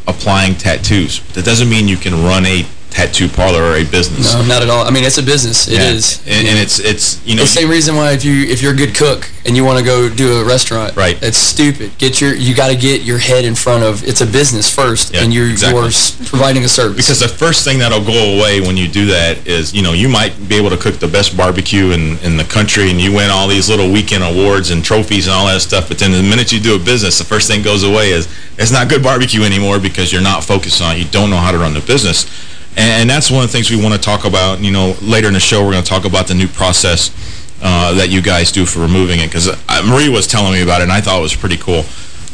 applying tattoos. That doesn't mean you can run a tattoo parlor or a business. No, not at all. I mean, it's a business. It yeah. is, and, and, it's it's you know the same reason why if you if you're a good cook and you want to go do a restaurant, right? It's stupid. Get your you got to get your head in front of it's a business first, yeah, and you're exactly. you're providing a service. Because the first thing that'll go away when you do that is you know you might be able to cook the best barbecue in in the country, and you win all these little weekend awards and trophies and all that stuff. But then the minute you do a business, the first thing goes away is it's not good barbecue anymore because you're not focused on it. You don't know how to run the business. And, that's one of the things we want to talk about. You know, later in the show, we're going to talk about the new process uh, that you guys do for removing it. Because Marie was telling me about it, and I thought it was pretty cool.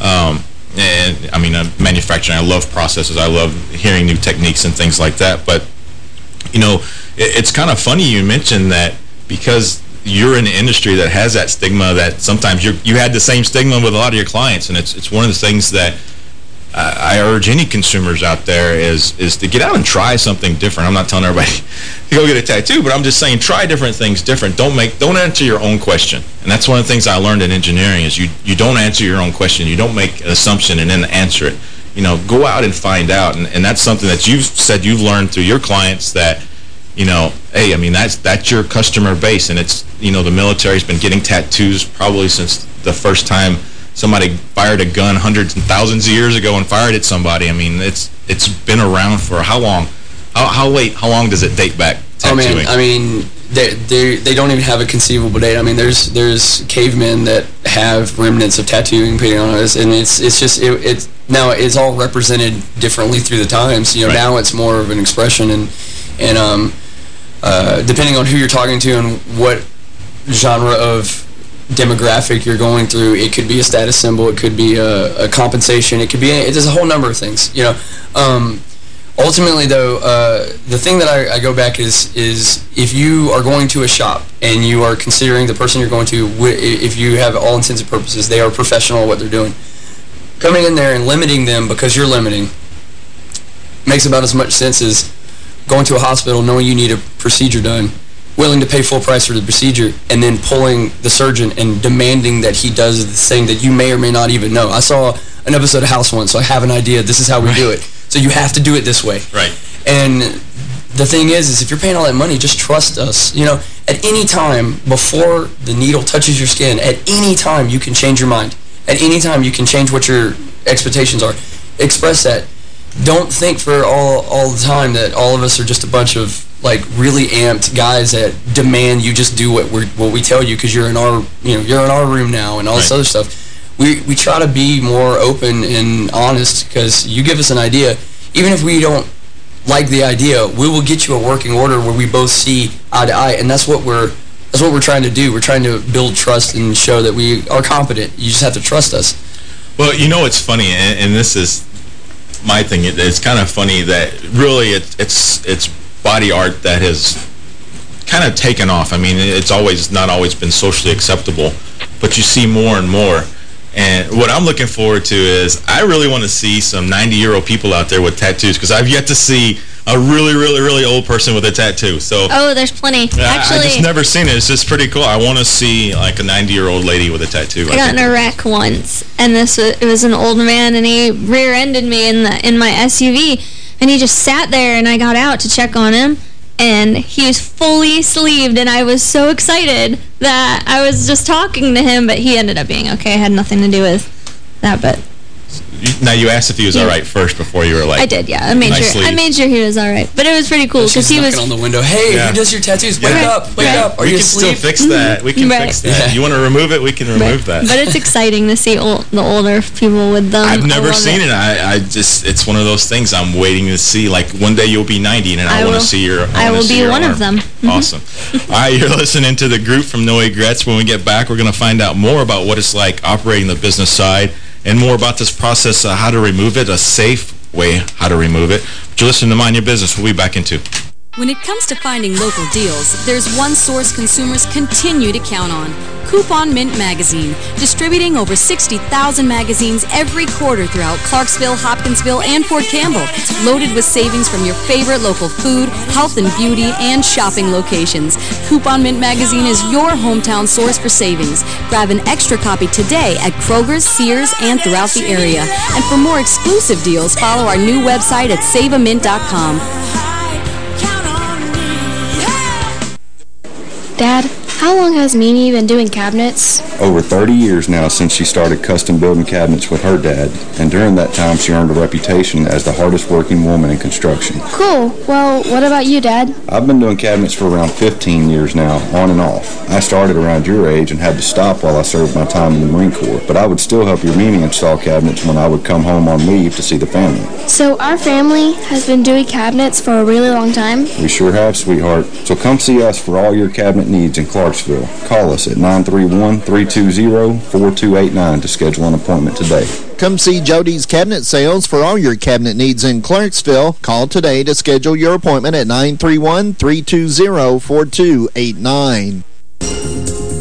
Um, and, I mean, manufacturing, I love processes. I love hearing new techniques and things like that. But, you know, it, it's kind of funny you mentioned that because you're in an industry that has that stigma that sometimes you you had the same stigma with a lot of your clients. And it's, it's one of the things that I urge any consumers out there is is to get out and try something different. I'm not telling everybody to go get a tattoo, but I'm just saying try different things different. Don't make don't answer your own question. And that's one of the things I learned in engineering is you you don't answer your own question. You don't make an assumption and then answer it. You know, go out and find out. And, and that's something that you've said you've learned through your clients that, you know, hey, I mean, that's that's your customer base. And it's, you know, the military's been getting tattoos probably since the first time somebody fired a gun hundreds and thousands of years ago and fired at somebody. I mean, it's it's been around for how long? How, how late? How long does it date back? Tattooing? Oh man, I mean, they they they don't even have a conceivable date. I mean, there's there's cavemen that have remnants of tattooing painting on us, and it's it's just it, it's now it's all represented differently through the times. You know, right. now it's more of an expression, and and um, uh, depending on who you're talking to and what genre of demographic you're going through. It could be a status symbol. It could be a, a compensation. It could be, a, there's a whole number of things, you know. Um, ultimately, though, uh, the thing that I, I, go back is, is if you are going to a shop and you are considering the person you're going to, if you have all intents and purposes, they are professional at what they're doing, coming in there and limiting them because you're limiting makes about as much sense as going to a hospital knowing you need a procedure done willing to pay full price for the procedure and then pulling the surgeon and demanding that he does the thing that you may or may not even know. I saw an episode of House once, so I have an idea. This is how we right. do it. So you have to do it this way. Right. And the thing is, is if you're paying all that money, just trust us. You know, at any time before the needle touches your skin, at any time you can change your mind. At any time you can change what your expectations are. Express that. Don't think for all all the time that all of us are just a bunch of like really amped guys that demand you just do what we what we tell you because you're in our you know you're in our room now and all right. this other stuff. we, we try to be more open and honest because you give us an idea. Even if we don't like the idea, we will get you a working order where we both see eye to eye, and that's what we're that's what we're trying to do. We're trying to build trust and show that we are competent. You just have to trust us. Well, you know, it's funny, and, and this is my thing. It, it's kind of funny that really it, it's it's body art that has kind of taken off. I mean, it's always not always been socially acceptable, but you see more and more. And what I'm looking forward to is I really want to see some 90-year-old people out there with tattoos because I've yet to see a really, really, really old person with a tattoo. So Oh, there's plenty. I- Actually, I just never seen it. It's just pretty cool. I want to see like a 90-year-old lady with a tattoo. I got in a wreck once, and this was, it was an old man, and he rear-ended me in the in my SUV, and he just sat there, and I got out to check on him, and he was fully sleeved, and I was so excited that I was just talking to him, but he ended up being okay. It had nothing to do with that, but Now, you asked if he was all right first before you were like... I did, yeah. I made nice sure I made sure he was all right, but it was pretty cool because he was knocking on the window. Hey, Yeah. who does your tattoos? Wake Yeah. up, wake Right. up. Are we you can still fix that. We can Right. fix that. You want to remove it? We can remove that. But it's exciting to see old, the older people with them. I've never love seen it. I, I just, it's one of those things I'm waiting to see. Like, one day you'll be 90 and I, I want to see your I wanna will be your one of arm. them. Mhm. Awesome. All right, you're listening to the group from No Regrets. When we get back, we're going to find out more about what it's like operating the business side and more about this process, uh, how to remove it, a safe way how to remove it. But you're listening to Mind Your Business. We'll be back in two. When it comes to finding local deals, there's one source consumers continue to count on. Coupon Mint Magazine, distributing over 60,000 magazines every quarter throughout Clarksville, Hopkinsville, and Fort Campbell, loaded with savings from your favorite local food, health and beauty, and shopping locations. Coupon Mint Magazine is your hometown source for savings. Grab an extra copy today at Kroger's, Sears, and throughout the area. And for more exclusive deals, follow our new website at saveamint.com. Dad, how long has Mimi been doing cabinets? Over 30 years now since she started custom building cabinets with her dad, and during that time she earned a reputation as the hardest working woman in construction. Cool. Well, what about you, Dad? I've been doing cabinets for around 15 years now, on and off. I started around your age and had to stop while I served my time in the Marine Corps, but I would still help your Mimi install cabinets when I would come home on leave to see the family. So our family has been doing cabinets for a really long time. We sure have, sweetheart. So come see us for all your cabinet needs in Clarksville. Call us at 931-320-4289 to schedule an appointment today. Come see Jody's Cabinet Sales for all your cabinet needs in Clarksville. Call today to schedule your appointment at 931-320-4289.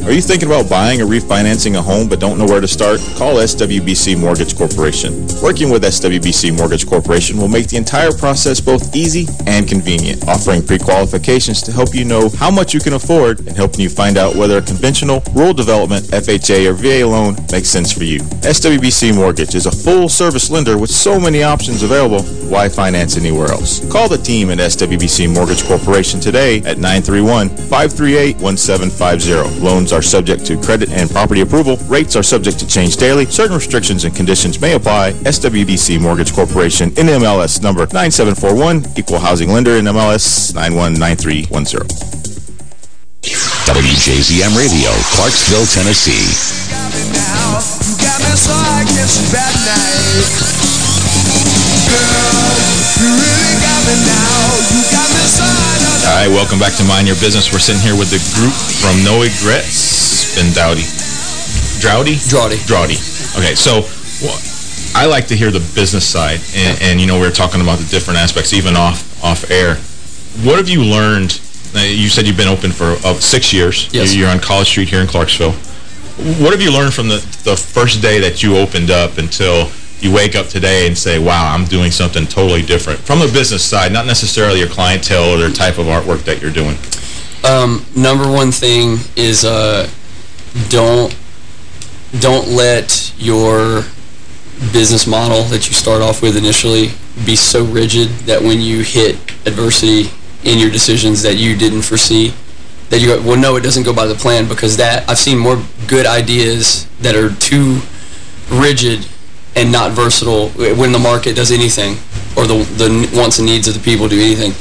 Are you thinking about buying or refinancing a home but don't know where to start? Call SWBC Mortgage Corporation. Working with SWBC Mortgage Corporation will make the entire process both easy and convenient, offering pre-qualifications to help you know how much you can afford and helping you find out whether a conventional, rural development, FHA, or VA loan makes sense for you. SWBC Mortgage is a full-service lender with so many options available, why finance anywhere else? Call the team at SWBC Mortgage Corporation today at 931-538-1750. Loans are subject to credit and property approval. Rates are subject to change daily. Certain restrictions and conditions may apply. SWBC Mortgage Corporation, NMLS number 9741, Equal Housing Lender, NMLS 919310. WJZM Radio, Clarksville, Tennessee. You got me so I guess bad night. Girl, you really got me now. You got me so I don't All right, welcome back to Mind Your Business. We're sitting here with the group from No Regrets. Been Dowdy. Drowdy? Drowdy. Drowdy. Okay, so well, I like to hear the business side. And, and, you know, we were talking about the different aspects, even off, off air. What have you learned? You said you've been open for uh, six years. Yes. You're on College Street here in Clarksville. What have you learned from the, the first day that you opened up until you wake up today and say, wow, I'm doing something totally different? From the business side, not necessarily your clientele or the type of artwork that you're doing. Um, number one thing is uh, don't don't let your business model that you start off with initially be so rigid that when you hit adversity in your decisions that you didn't foresee, that you go, well, no, it doesn't go by the plan because that I've seen more good ideas that are too rigid and not versatile when the market does anything or the, the wants and needs of the people do anything.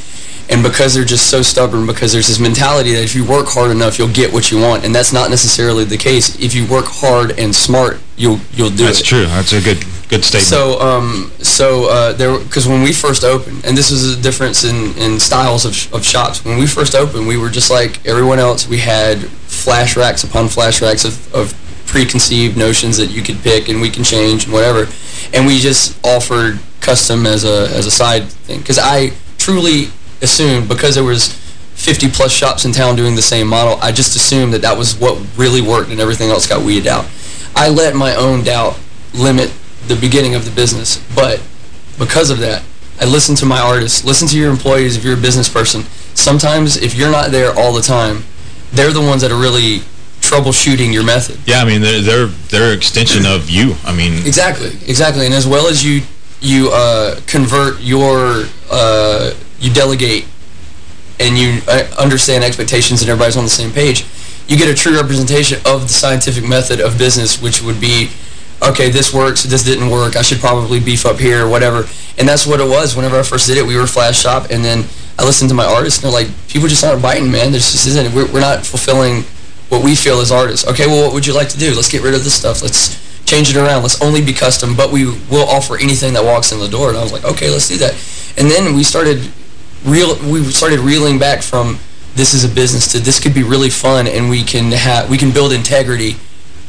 And because they're just so stubborn, because there's this mentality that if you work hard enough, you'll get what you want. And that's not necessarily the case. If you work hard and smart, you'll you'll do That's it. That's true. That's a good good statement. So, um, so uh, there, because when we first opened, and this is a difference in, in styles of, sh of shops. When we first opened, we were just like everyone else. We had flash racks upon flash racks of, of preconceived notions that you could pick and we can change and whatever. And we just offered custom as a as a side thing. Because I truly assumed, because there was 50 plus shops in town doing the same model, I just assumed that that was what really worked and everything else got weeded out. I let my own doubt limit the beginning of the business, but because of that, I listen to my artists, listen to your employees if you're a business person. Sometimes if you're not there all the time, they're the ones that are really troubleshooting your method. yeah, I mean, they're, they're, they're an extension of you. I mean, Exactly, exactly. And as well as you you uh, convert your, uh, you delegate and you uh, understand expectations and everybody's on the same page, you get a true representation of the scientific method of business, which would be, okay, this works, this didn't work, I should probably beef up here, or whatever. And that's what it was. Whenever I first did it, we were Flash Shop, and then I listened to my artists, and they're like, people just aren't biting, man. This just isn't, we're, we're not fulfilling what we feel as artists. Okay, well, what would you like to do? Let's get rid of this stuff. Let's change it around. Let's only be custom, but we will offer anything that walks in the door. And I was like, okay, let's do that. And then we started real. We started reeling back from this is a business to this could be really fun, and we can have we can build integrity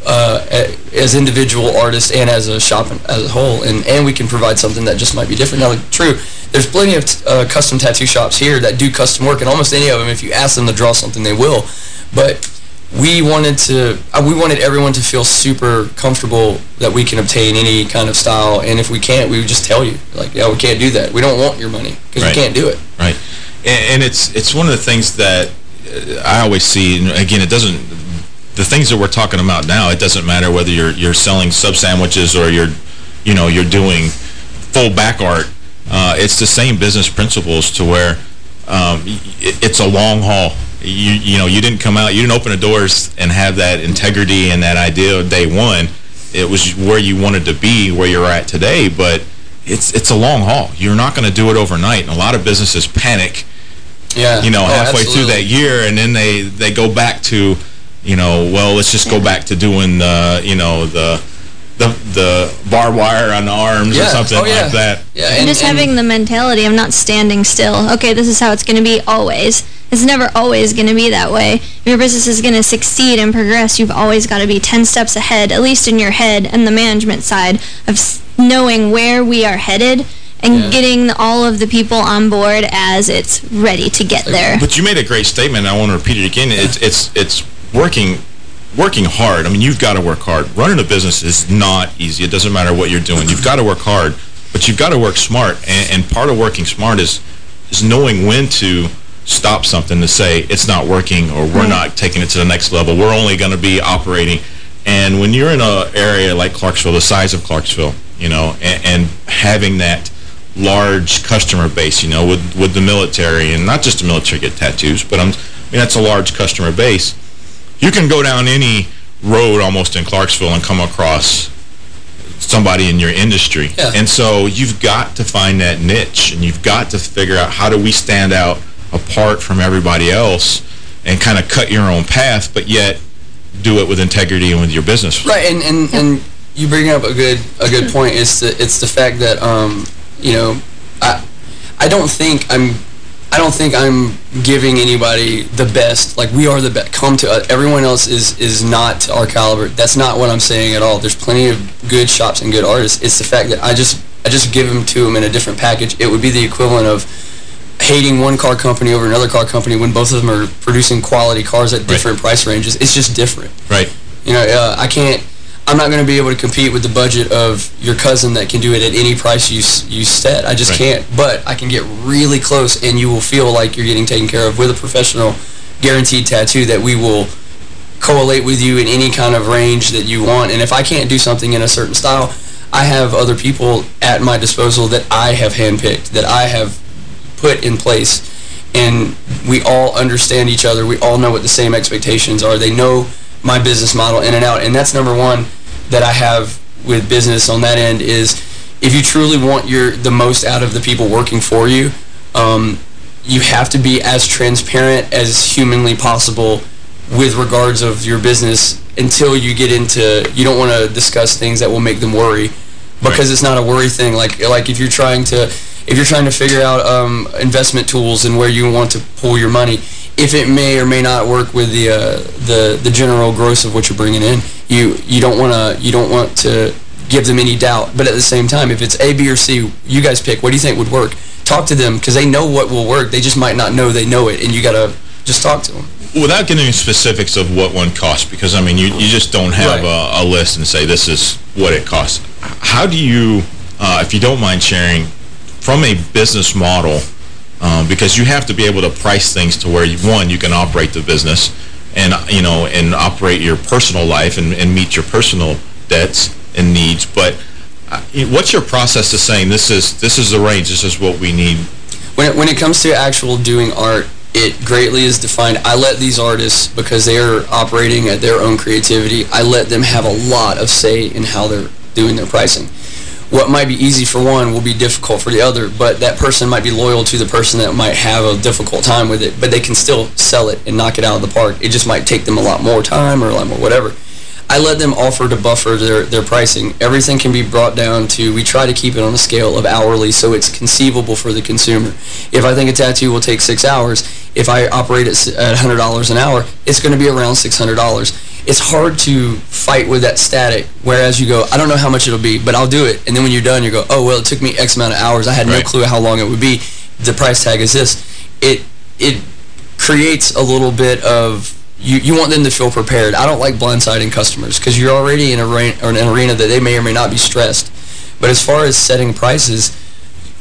uh, as individual artists and as a shop as a whole, and and we can provide something that just might be different. Now, like, true, there's plenty of uh, custom tattoo shops here that do custom work, and almost any of them, if you ask them to draw something, they will. But we wanted to uh, we wanted everyone to feel super comfortable that we can obtain any kind of style and if we can't we would just tell you like yeah we can't do that we don't want your money because Right. we can't do it Right. And, and it's it's one of the things that uh, I always see, and again, it doesn't, the things that we're talking about now, it doesn't matter whether you're you're selling sub-sandwiches or you're, you know, you're doing full back art. Uh, it's the same business principles to where um, it, it's a long haul. You you know, you didn't come out, you didn't open the doors and have that integrity and that idea of day one. It was where you wanted to be, where you're at today, but it's it's a long haul. You're not going to do it overnight. And a lot of businesses panic, yeah you know, Oh, halfway through that year, and then they they go back to, you know, well, let's just go back to doing the, you know, the the the barbed wire on the arms or something Oh, yeah. like that. yeah And just having the mentality of not standing still. Okay, this is how it's going to be always. It's never always going to be that way. If your business is going to succeed and progress, you've always got to be 10 steps ahead, at least in your head and the management side of s- knowing where we are headed and Yeah. getting all of the people on board as it's ready to get there. But you made a great statement. I want to repeat it again. It's it's it's working working hard. I mean, you've got to work hard. Running a business is not easy. It doesn't matter what you're doing. You've got to work hard, but you've got to work smart. And, and part of working smart is is knowing when to stop something to say it's not working or we're not taking it to the next level. We're only going to be operating. And when you're in an area like Clarksville, the size of Clarksville, you know, and, and having that large customer base, you know, with, with the military, and not just the military get tattoos, but I'm, I mean, that's a large customer base. You can go down any road almost in Clarksville and come across somebody in your industry. Yeah. And so you've got to find that niche, and you've got to figure out how do we stand out apart from everybody else and kind of cut your own path, but yet do it with integrity and with your business. Right, and, and, and you bring up a good a good point. It's the it's the fact that um you know I I don't think I'm I don't think I'm giving anybody the best. Like we are the best. Come to us. Everyone else is is not our caliber. That's not what I'm saying at all. There's plenty of good shops and good artists. It's the fact that I just I just give them to them in a different package. It would be the equivalent of hating one car company over another car company when both of them are producing quality cars at different price ranges. It's just different. Right. You know, uh, I can't, I'm not going to be able to compete with the budget of your cousin that can do it at any price you you set. I just Right. can't. But I can get really close and you will feel like you're getting taken care of with a professional guaranteed tattoo that we will correlate with you in any kind of range that you want. And if I can't do something in a certain style, I have other people at my disposal that I have handpicked, that I have put in place. And we all understand each other. We all know what the same expectations are. They know my business model in and out. And that's number one that I have with business on that end is if you truly want your the most out of the people working for you, um, you have to be as transparent as humanly possible with regards of your business until you get into, you don't want to discuss things that will make them worry because it's not a worry thing. Like, like if you're trying to, if you're trying to figure out um, investment tools and where you want to pull your money, if it may or may not work with the uh, the the general gross of what you're bringing in, you you don't want to you don't want to give them any doubt. But at the same time, if it's A, B, or C, you guys pick. What do you think would work? Talk to them because they know what will work. They just might not know they know it, and you got to just talk to them. Without getting into specifics of what one costs, because, I mean, you, you just don't have a, a list and say this is what it costs. How do you, uh, if you don't mind sharing, from a business model, um, because you have to be able to price things to where, you, one, you can operate the business and, you know, and operate your personal life and, and meet your personal debts and needs. But uh, what's your process to saying this is this is the range, this is what we need? When it, when it comes to actual doing art, it greatly is defined. I let these artists, because they are operating at their own creativity, I let them have a lot of say in how they're doing their pricing. What might be easy for one will be difficult for the other, but that person might be loyal to the person that might have a difficult time with it, but they can still sell it and knock it out of the park. It just might take them a lot more time or a lot more whatever. I let them offer to buffer their, their pricing. Everything can be brought down to, we try to keep it on a scale of hourly so it's conceivable for the consumer. If I think a tattoo will take six hours, if I operate it at $100 an hour, it's going to be around $600. It's hard to fight with that static, whereas you go, I don't know how much it'll be, but I'll do it. And then when you're done, you go, oh, well, it took me X amount of hours. I had no clue how long it would be. The price tag is this. It, it creates a little bit of you, you want them to feel prepared. I don't like blindsiding customers because you're already in a or an arena that they may or may not be stressed. But as far as setting prices,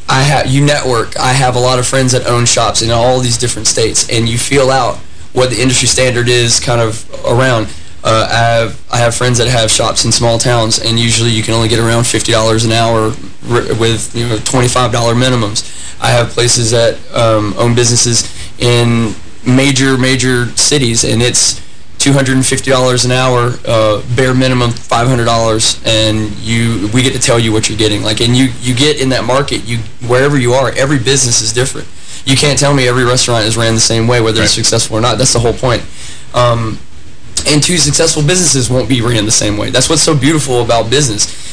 I have you network. I have a lot of friends that own shops in all these different states, and you feel out what the industry standard is kind of around. Uh, I have I have friends that have shops in small towns, and usually you can only get around $50 an hour with you know $25 minimums. I have places that um, own businesses in major, major cities, and it's $250 an hour, uh, bare minimum $500, and you we get to tell you what you're getting. Like, and you you get in that market, you wherever you are, every business is different. You can't tell me every restaurant is ran the same way, whether right. it's successful or not. That's the whole point. Um, and two successful businesses won't be ran the same way. That's what's so beautiful about business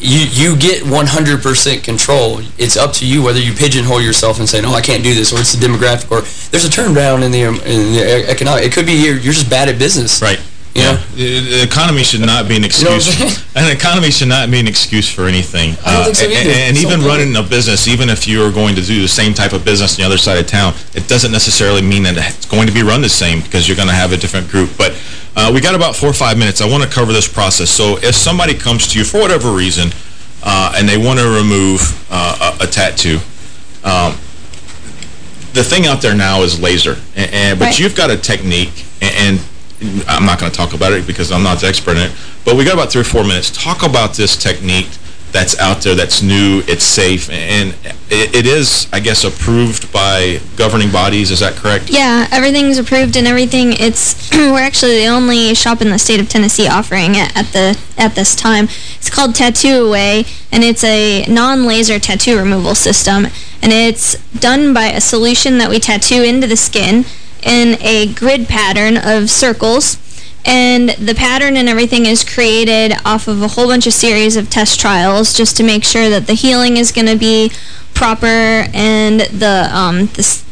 you you get 100% control. It's up to you whether you pigeonhole yourself and say, no, I can't do this, or it's the demographic, or there's a turnaround in the, um, in the economic. It could be you're, you're just bad at business. Right. You yeah. Know? The economy should not be an excuse. You know an economy should not be an excuse for anything. Uh, so and, and even running a business, even if you are going to do the same type of business on the other side of town, it doesn't necessarily mean that it's going to be run the same because you're going to have a different group. But uh, we got about four or five minutes. I want to cover this process. So if somebody comes to you for whatever reason, uh, and they want to remove uh, a, a, tattoo, um, the thing out there now is laser. And, and But right. you've got a technique, and, and I'm not going to talk about it because I'm not the expert in it, but we got about three or four minutes. Talk about this technique that's out there that's new, it's safe, and it, it is, I guess, approved by governing bodies. Is that correct? Yeah, everything's approved and everything. It's We're actually the only shop in the state of Tennessee offering it at, the, at this time. It's called Tatt2Away, and it's a non-laser tattoo removal system, and it's done by a solution that we tattoo into the skin in a grid pattern of circles and the pattern and everything is created off of a whole bunch of series of test trials just to make sure that the healing is going to be proper and the, um, the,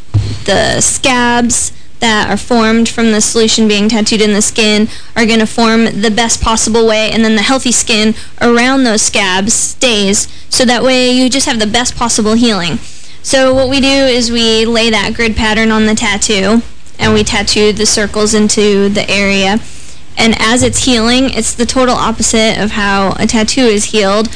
the scabs that are formed from the solution being tattooed in the skin are going to form the best possible way and then the healthy skin around those scabs stays so that way you just have the best possible healing. So what we do is we lay that grid pattern on the tattoo and we tattoo the circles into the area and as it's healing, it's the total opposite of how a tattoo is healed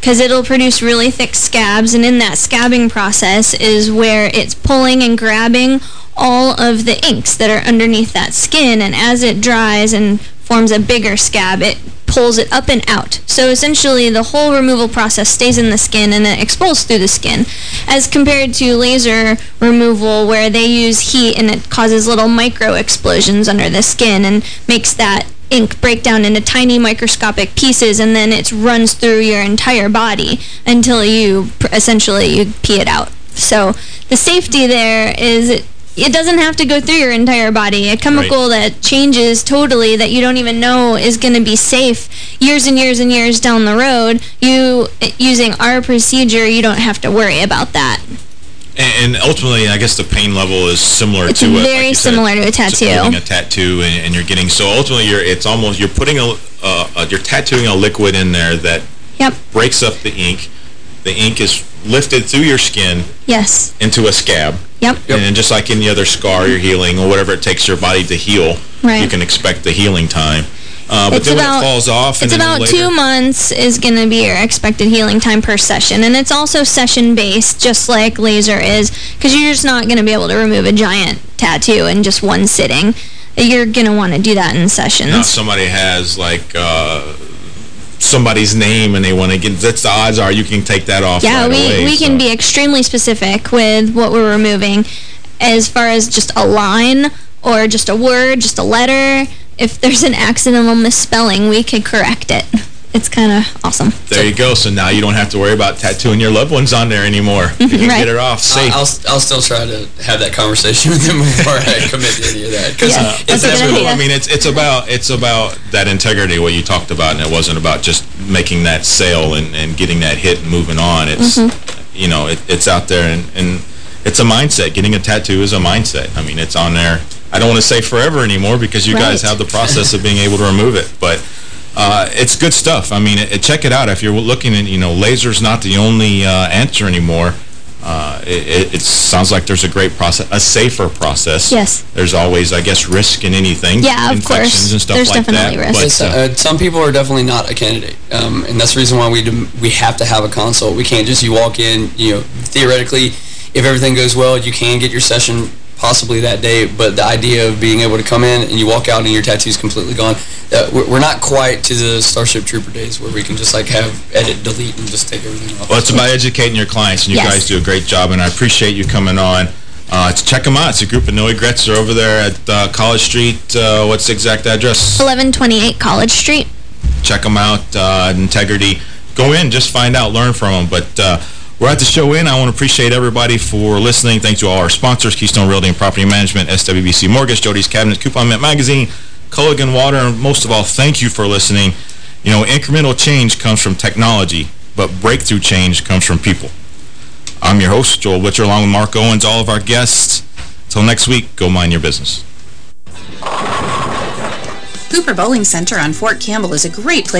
because it'll produce really thick scabs, and in that scabbing process is where it's pulling and grabbing all of the inks that are underneath that skin, and as it dries and forms a bigger scab, it pulls it up and out. So essentially the whole removal process stays in the skin and it expels through the skin as compared to laser removal where they use heat and it causes little micro explosions under the skin and makes that ink break down into tiny microscopic pieces and then it runs through your entire body until you essentially you pee it out. So the safety there is it, it doesn't have to go through your entire body. A chemical that changes totally that you don't even know is going to be safe years and years and years down the road. You using our procedure, you don't have to worry about that. And, and ultimately, I guess the pain level is similar It's to very like you said, similar to a tattoo. getting a tattoo, and, and you're getting so ultimately you're it's almost you're putting a uh, uh, you're tattooing a liquid in there that Yep. breaks up the ink. The ink is lifted through your skin Yes. into a scab. Yep. And just like any other scar you're healing or whatever it takes your body to heal, Right. you can expect the healing time. Uh, but It's then about- when it falls off, It's and then about later, two months is going to be your expected healing time per session. And it's also session-based, just like laser is, because you're just not going to be able to remove a giant tattoo in just one sitting. You're going to want to do that in sessions. Now, if somebody has like uh, somebody's name and they want to get, that's the odds are you can take that off yeah, right we, away, we so. can be extremely specific with what we're removing as far as just a line or just a word, just a letter. If there's an accidental misspelling, we could correct it. It's kind of awesome. There you go. So now you don't have to worry about tattooing your loved ones on there anymore. You can Right. get it off safe. I'll, I'll still try to have that conversation with them before I commit to any of that. Because Uh, it's that's that's cool. I mean, it's it's about it's about that integrity what you talked about, and it wasn't about just making that sale and, and getting that hit and moving on. It's Mm-hmm. you know it, it's out there and, and it's a mindset. Getting a tattoo is a mindset. I mean, it's on there. I don't want to say forever anymore because you guys have the process of being able to remove it, but. Uh, it's good stuff. I mean, it, check it out. If you're looking at, you know, laser's not the only uh, answer anymore. Uh, it, it, it sounds like there's a great process, a safer process. Yes. There's always, I guess, risk in anything. Yeah, of infections course. and stuff There's like definitely that. risk. But, It's, uh, uh, some people are definitely not a candidate, um, and that's the reason why we do, we have to have a consult. We can't just you walk in, you know, theoretically, if everything goes well, you can get your session possibly that day, but the idea of being able to come in and you walk out and your tattoo's completely gone, uh, we're, we're not quite to the Starship Trooper days where we can just like have edit, delete, and just take everything off. well, it's about educating your clients, and you Yes. guys do a great job, and I appreciate you coming on. Uh, to check them out. It's a group of no regrets. They're over there at uh, College Street. Uh, what's the exact address? 1128 College Street. check them out, uh, Integrity. Go in, just find out, learn from them. But uh, we're at the show in. I want to appreciate everybody for listening. Thanks to all our sponsors, Keystone Realty and Property Management, SWBC Mortgage, Jody's Cabinet, Coupon Mint Magazine, Culligan Water, and most of all, thank you for listening. You know, incremental change comes from technology, but breakthrough change comes from people. I'm your host, Joel Witcher, along with Mark Owens, all of our guests. Till next week, go mind your business. Cooper Bowling Center on Fort Campbell is a great place